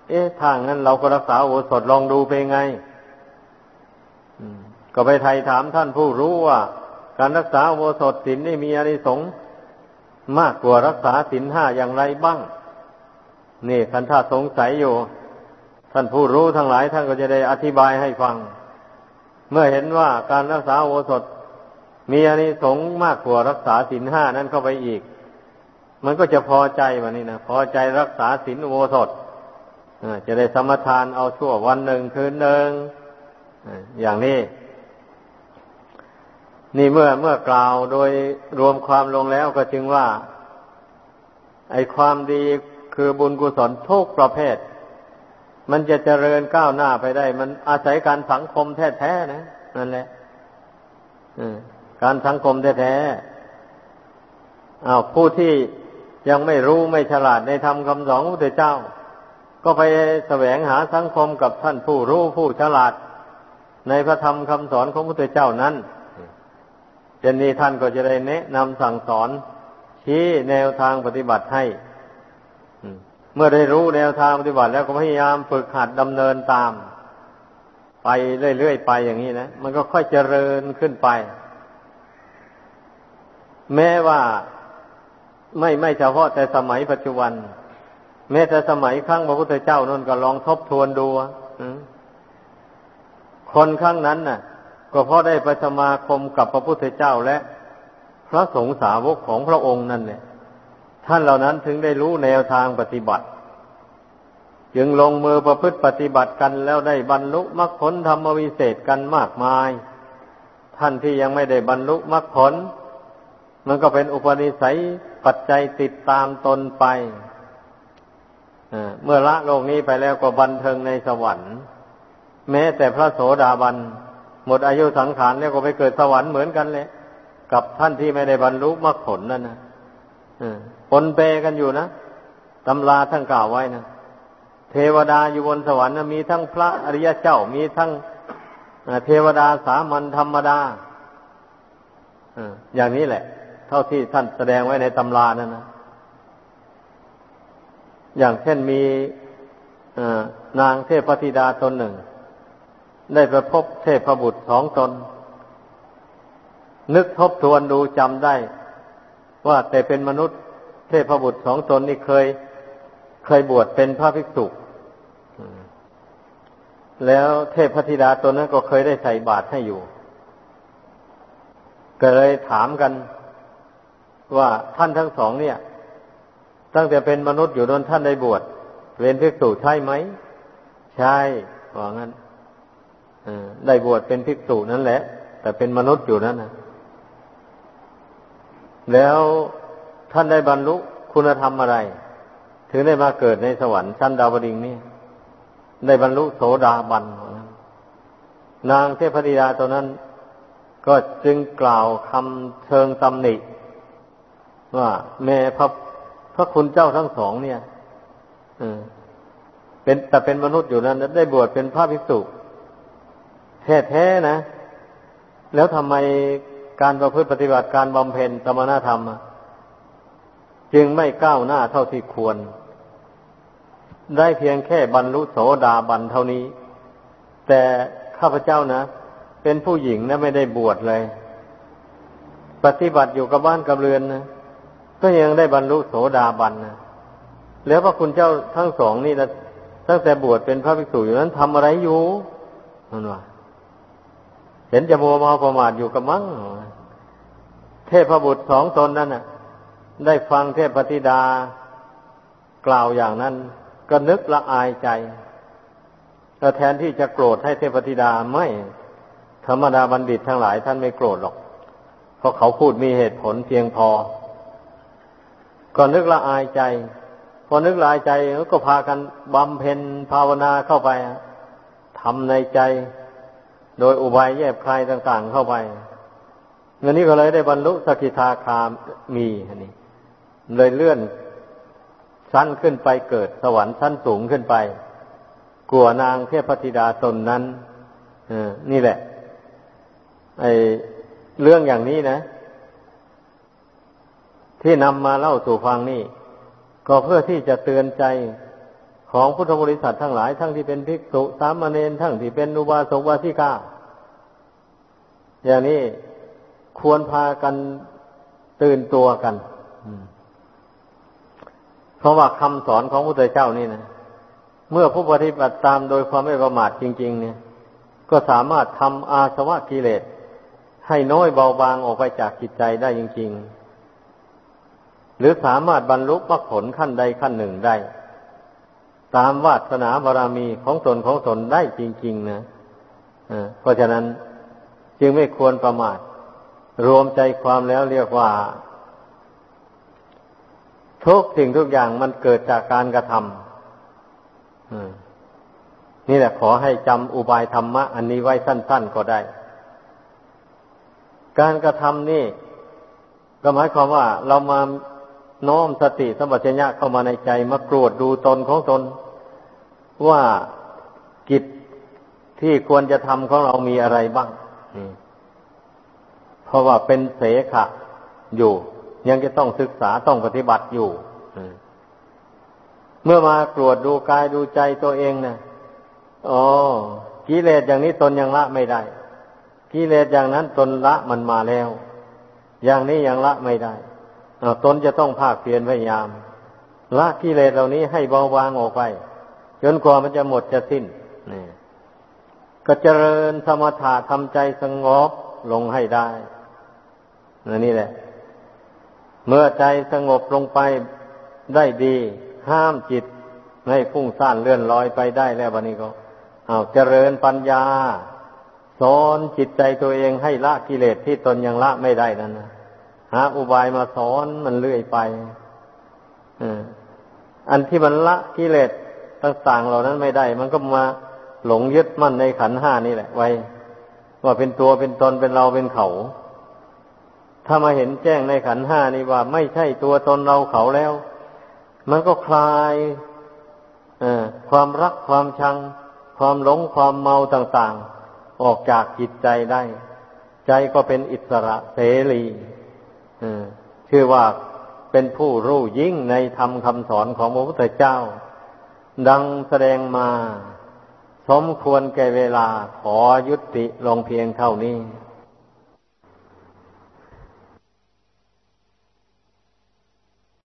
เอ๊ะทางนั้นเราก็รักษาอุโบสถลองดูเป็นไงก็ไปไทยถามท่านผู้รู้ว่า การรักษาโวสถศีลนี่มีอานิสงส์มากกว่ารักษาศีลห้าอย่างไรบ้าง นี่คันท่าสงสัยอยู่ ท่านผู้รู้ทั้งหลายท่านก็จะได้อธิบายให้ฟัง เมื่อเห็นว่าการรักษาโวสถ มีอานิสงส์มากกว่ารักษาศีลห้านั้นเข้าไปอีก มันก็จะพอใจวันนี้นะพอใจรักษาศีลโวสถจะได้สมทานเอาชั่ววันหนึ่งคืนหนึ่งอย่างนี้ นี่เมื่อเมื่อกล่าวโดยรวมความลงแล้วก็จึงว่า ไอความดี คือบุญกุศลทุกประเภท มันจะเจริญก้าวหน้าไปได้ มันอาศัยการสังคมแท้ๆนะนั่นแหละการสังคมแท้ๆอ้าวผู้ที่ยังไม่รู้ไม่ฉลาดในธรรมคำสอนของพระเจ้า ก็ไปแสวงหาสังคมกับท่านผู้รู้ผู้ฉลาด ในพระธรรมคำสอนของพระเจ้านั้นเช่นนี้ท่านก็จะได้แนะนำสั่งสอนชี้แนวทางปฏิบัติให้ เมื่อได้รู้แนวทางปฏิบัติแล้วก็พยายามฝึกหัดดำเนินตาม ไปเรื่อยๆไปอย่างนี้นะ มันก็ค่อยเจริญขึ้นไป แม้ว่าไม่ไม่เฉพาะแต่สมัยปัจจุบัน แม้แต่สมัยครั้งพระพุทธเจ้านั่นก็ลองทบทวนดูคนครั้งนั้นน่ะ ก็เพราะได้ไปสมาคมกับพระพุทธเจ้าและ พระสงฆ์สาวกของพระองค์นั่นเนี่ย ท่านเหล่านั้นถึงได้รู้แนวทางปฏิบัติ จึงลงมือประพฤติปฏิบัติกันแล้วได้บรรลุมรรคผลธรรมวิเศษกันมากมาย ท่านที่ยังไม่ได้บรรลุมรรคผล มันก็เป็นอุปนิสัยปัจจัยติดตามตนไปเมื่อละโลกนี้ไปแล้วก็บันเทิงในสวรรค์ แม้แต่พระโสดาบัน หมดอายุสังขารเนี่ยก็ไปเกิดสวรรค์เหมือนกันเลยกับท่านที่ไม่ได้บรรลุมรรคผลนั่นนะ ปนเปกันอยู่นะตำราท่านกล่าวไว้นะเทวดาอยู่บนสวรรค์นะมีทั้งพระอริยเจ้ามีทั้งเทวดาสามัญธรรมดาอย่างนี้แหละ เท่าที่ท่านแสดงไว้ในตำรานั่นนะอย่างเช่นมีนางเทพธิดาตนหนึ่ง ได้ไปพบเทพบุตรสองตน นึกทบทวนดูจำได้ ว่าแต่เป็นมนุษย์ เทพบุตรสองตนนี่เคยเคยบวชเป็นพระภิกษุแล้วเทพธิดาตนนั้นก็เคยได้ใส่บาตรให้อยู่ ก็เลยถามกันว่าท่านทั้งสองเนี่ย ตั้งแต่เป็นมนุษย์อยู่นนท่านได้บวชเป็นภิกษุใช่ไหม ใช่ว่างั้นได้บวชเป็นภิกษุนั่นแหละ แต่เป็นมนุษย์อยู่นั่นนะแล้ว ท่านได้บรรลุคุณธรรมอะไร ถึงได้มาเกิดในสวรรค์ชั้นดาวดิงนี่ได้บรรลุโสดาบันนางเทพธิดาตัวนั้น ก็จึงกล่าวคำเชิงตำหนิ ว่าแม่พระพระคุณเจ้าทั้งสองเนี่ยเป็นแต่เป็นมนุษย์อยู่นั้นได้บวชเป็นพระภิกษุแท้ๆนะ แล้วทำไมการประพฤติปฏิบัติการบำเพ็ญสมณธรรม จึงไม่ก้าวหน้าเท่าที่ควร ได้เพียงแค่บรรลุโสดาบันเท่านี้ แต่ข้าพเจ้านะ เป็นผู้หญิงนะไม่ได้บวชเลย ปฏิบัติอยู่กับบ้านกับเรือนนะก็ยังได้บรรลุโสดาบันนะแล้วพระคุณเจ้าทั้งสองนี่นะตั้งแต่บวชเป็นพระภิกษุอยู่นั้นทำอะไรอยู่นั่นว่าเห็นจะมัวเมาประมาทอยู่กับมั้งเทพบุตรสองตนนั่นน่ะ ได้ฟังเทพปฏิดากล่าวอย่างนั้น ก็นึกละอายใจแต่แทนที่จะโกรธให้เทพธิดาไม่ ธรรมดาบัณฑิตทั้งหลายท่านไม่โกรธหรอก เพราะเขาพูดมีเหตุผลเพียงพอ ก็นึกละอายใจ พอนึกละอายใจก็พากันบำเพ็ญภาวนาเข้าไปทำในใจ โดยอุบายแยบคลายต่าง ๆ เข้าไปเงินนี้ก็เลยได้บรรลุสกิทาคามีอันี่ เลยเลื่อนชั้นขึ้นไปเกิดสวรรค์ชั้นสูงขึ้นไป กลัวนางเทพธิดาตนนั้นนี่แหละ ไอเรื่องอย่างนี้นะ ที่นำมาเล่าสู่ฟังนี่ก็เพื่อที่จะเตือนใจของพุทธบริษัททั้งหลายทั้งที่เป็นภิกษุสามเณรทั้งที่เป็นอุบาสกวาสิกาอย่างนี้ควรพากันตื่นตัวกัน เพราะว่าคำสอนของพระพุทธเจ้านี่นะเมื่อผู้ปฏิบัติตามโดยความไม่ประมาทจริง ๆ เนี่ย ก็สามารถทำอาสวะกิเลสให้น้อยเบาบางออกไปจากจิตใจได้จริง ๆ หรือสามารถบรรลุมรรคผลขั้นใดขั้นหนึ่งได้ ตามวาสนาบารรมีของตนของตนได้จริง ๆ นะเพราะฉะนั้นจึงไม่ควรประมาท รวมใจความแล้วเรียกว่า ทุกสิ่งทุกอย่างมันเกิดจากการกระทำนี่แหละขอให้จำอุบายธรรมะ อันนี้ไว้สั้น ๆก็ได้ การกระทำนี่ ก็หมายความว่า เรามาน้อมสติสมัชัญญะเข้ามาในใจมากรวดดูตนของตน ว่ากิจที่ควรจะทำของเรามีอะไรบ้างเพราะว่าเป็นเสขะอยู่ ยังจะต้องศึกษาต้องปฏิบัติอยู่เมื่อมากรวดดูกายดูใจตัวเองนะอ๋อกิเลสอย่างนี้ตนยังละไม่ได้กิเลสอย่างนั้นตนละมันมาแล้ว อย่างนี้ยังละไม่ได้ตนจะต้องภาคเพียรพยายาม ละกิเลสเหล่านี้ให้เบาบางออกไป จนกว่ามันจะหมดจะสิ้นนี่ก็เจริญสมถะทำใจสงบลงให้ได้นี่แหละ เมื่อใจสงบลงไปได้ดี ห้ามจิตให้พุ่งซ่านเลื่อนลอยไปได้แล้ววันนี้ก็เอาเจริญปัญญา สอนจิตใจตัวเองให้ละกิเลสที่ตนยังละไม่ได้นั่นนะหาอุบายมาสอนมันเลื่อยไปอันที่มันละกิเลสต่างๆเหล่านั้นไม่ได้ มันก็มาหลงยึดมั่นในขันห้านี่แหละ ไว้ ว่าเป็นตัวเป็นตนเป็นเราเป็นเขา ถ้ามาเห็นแจ้งในขันห้านี่ว่า ไม่ใช่ตัวตนเราเขาแล้ว มันก็คลายความรักความชัง ความหลงความเมาต่างๆ ออกจากจิตใจได้ ใจก็เป็นอิสระเสรีชื่อว่าเป็นผู้รู้ยิ่งในธรรมคำสอนของพระพุทธเจ้า ดังแสดงมา สมควรแก่เวลาขอยุติลงเพียงเท่านี้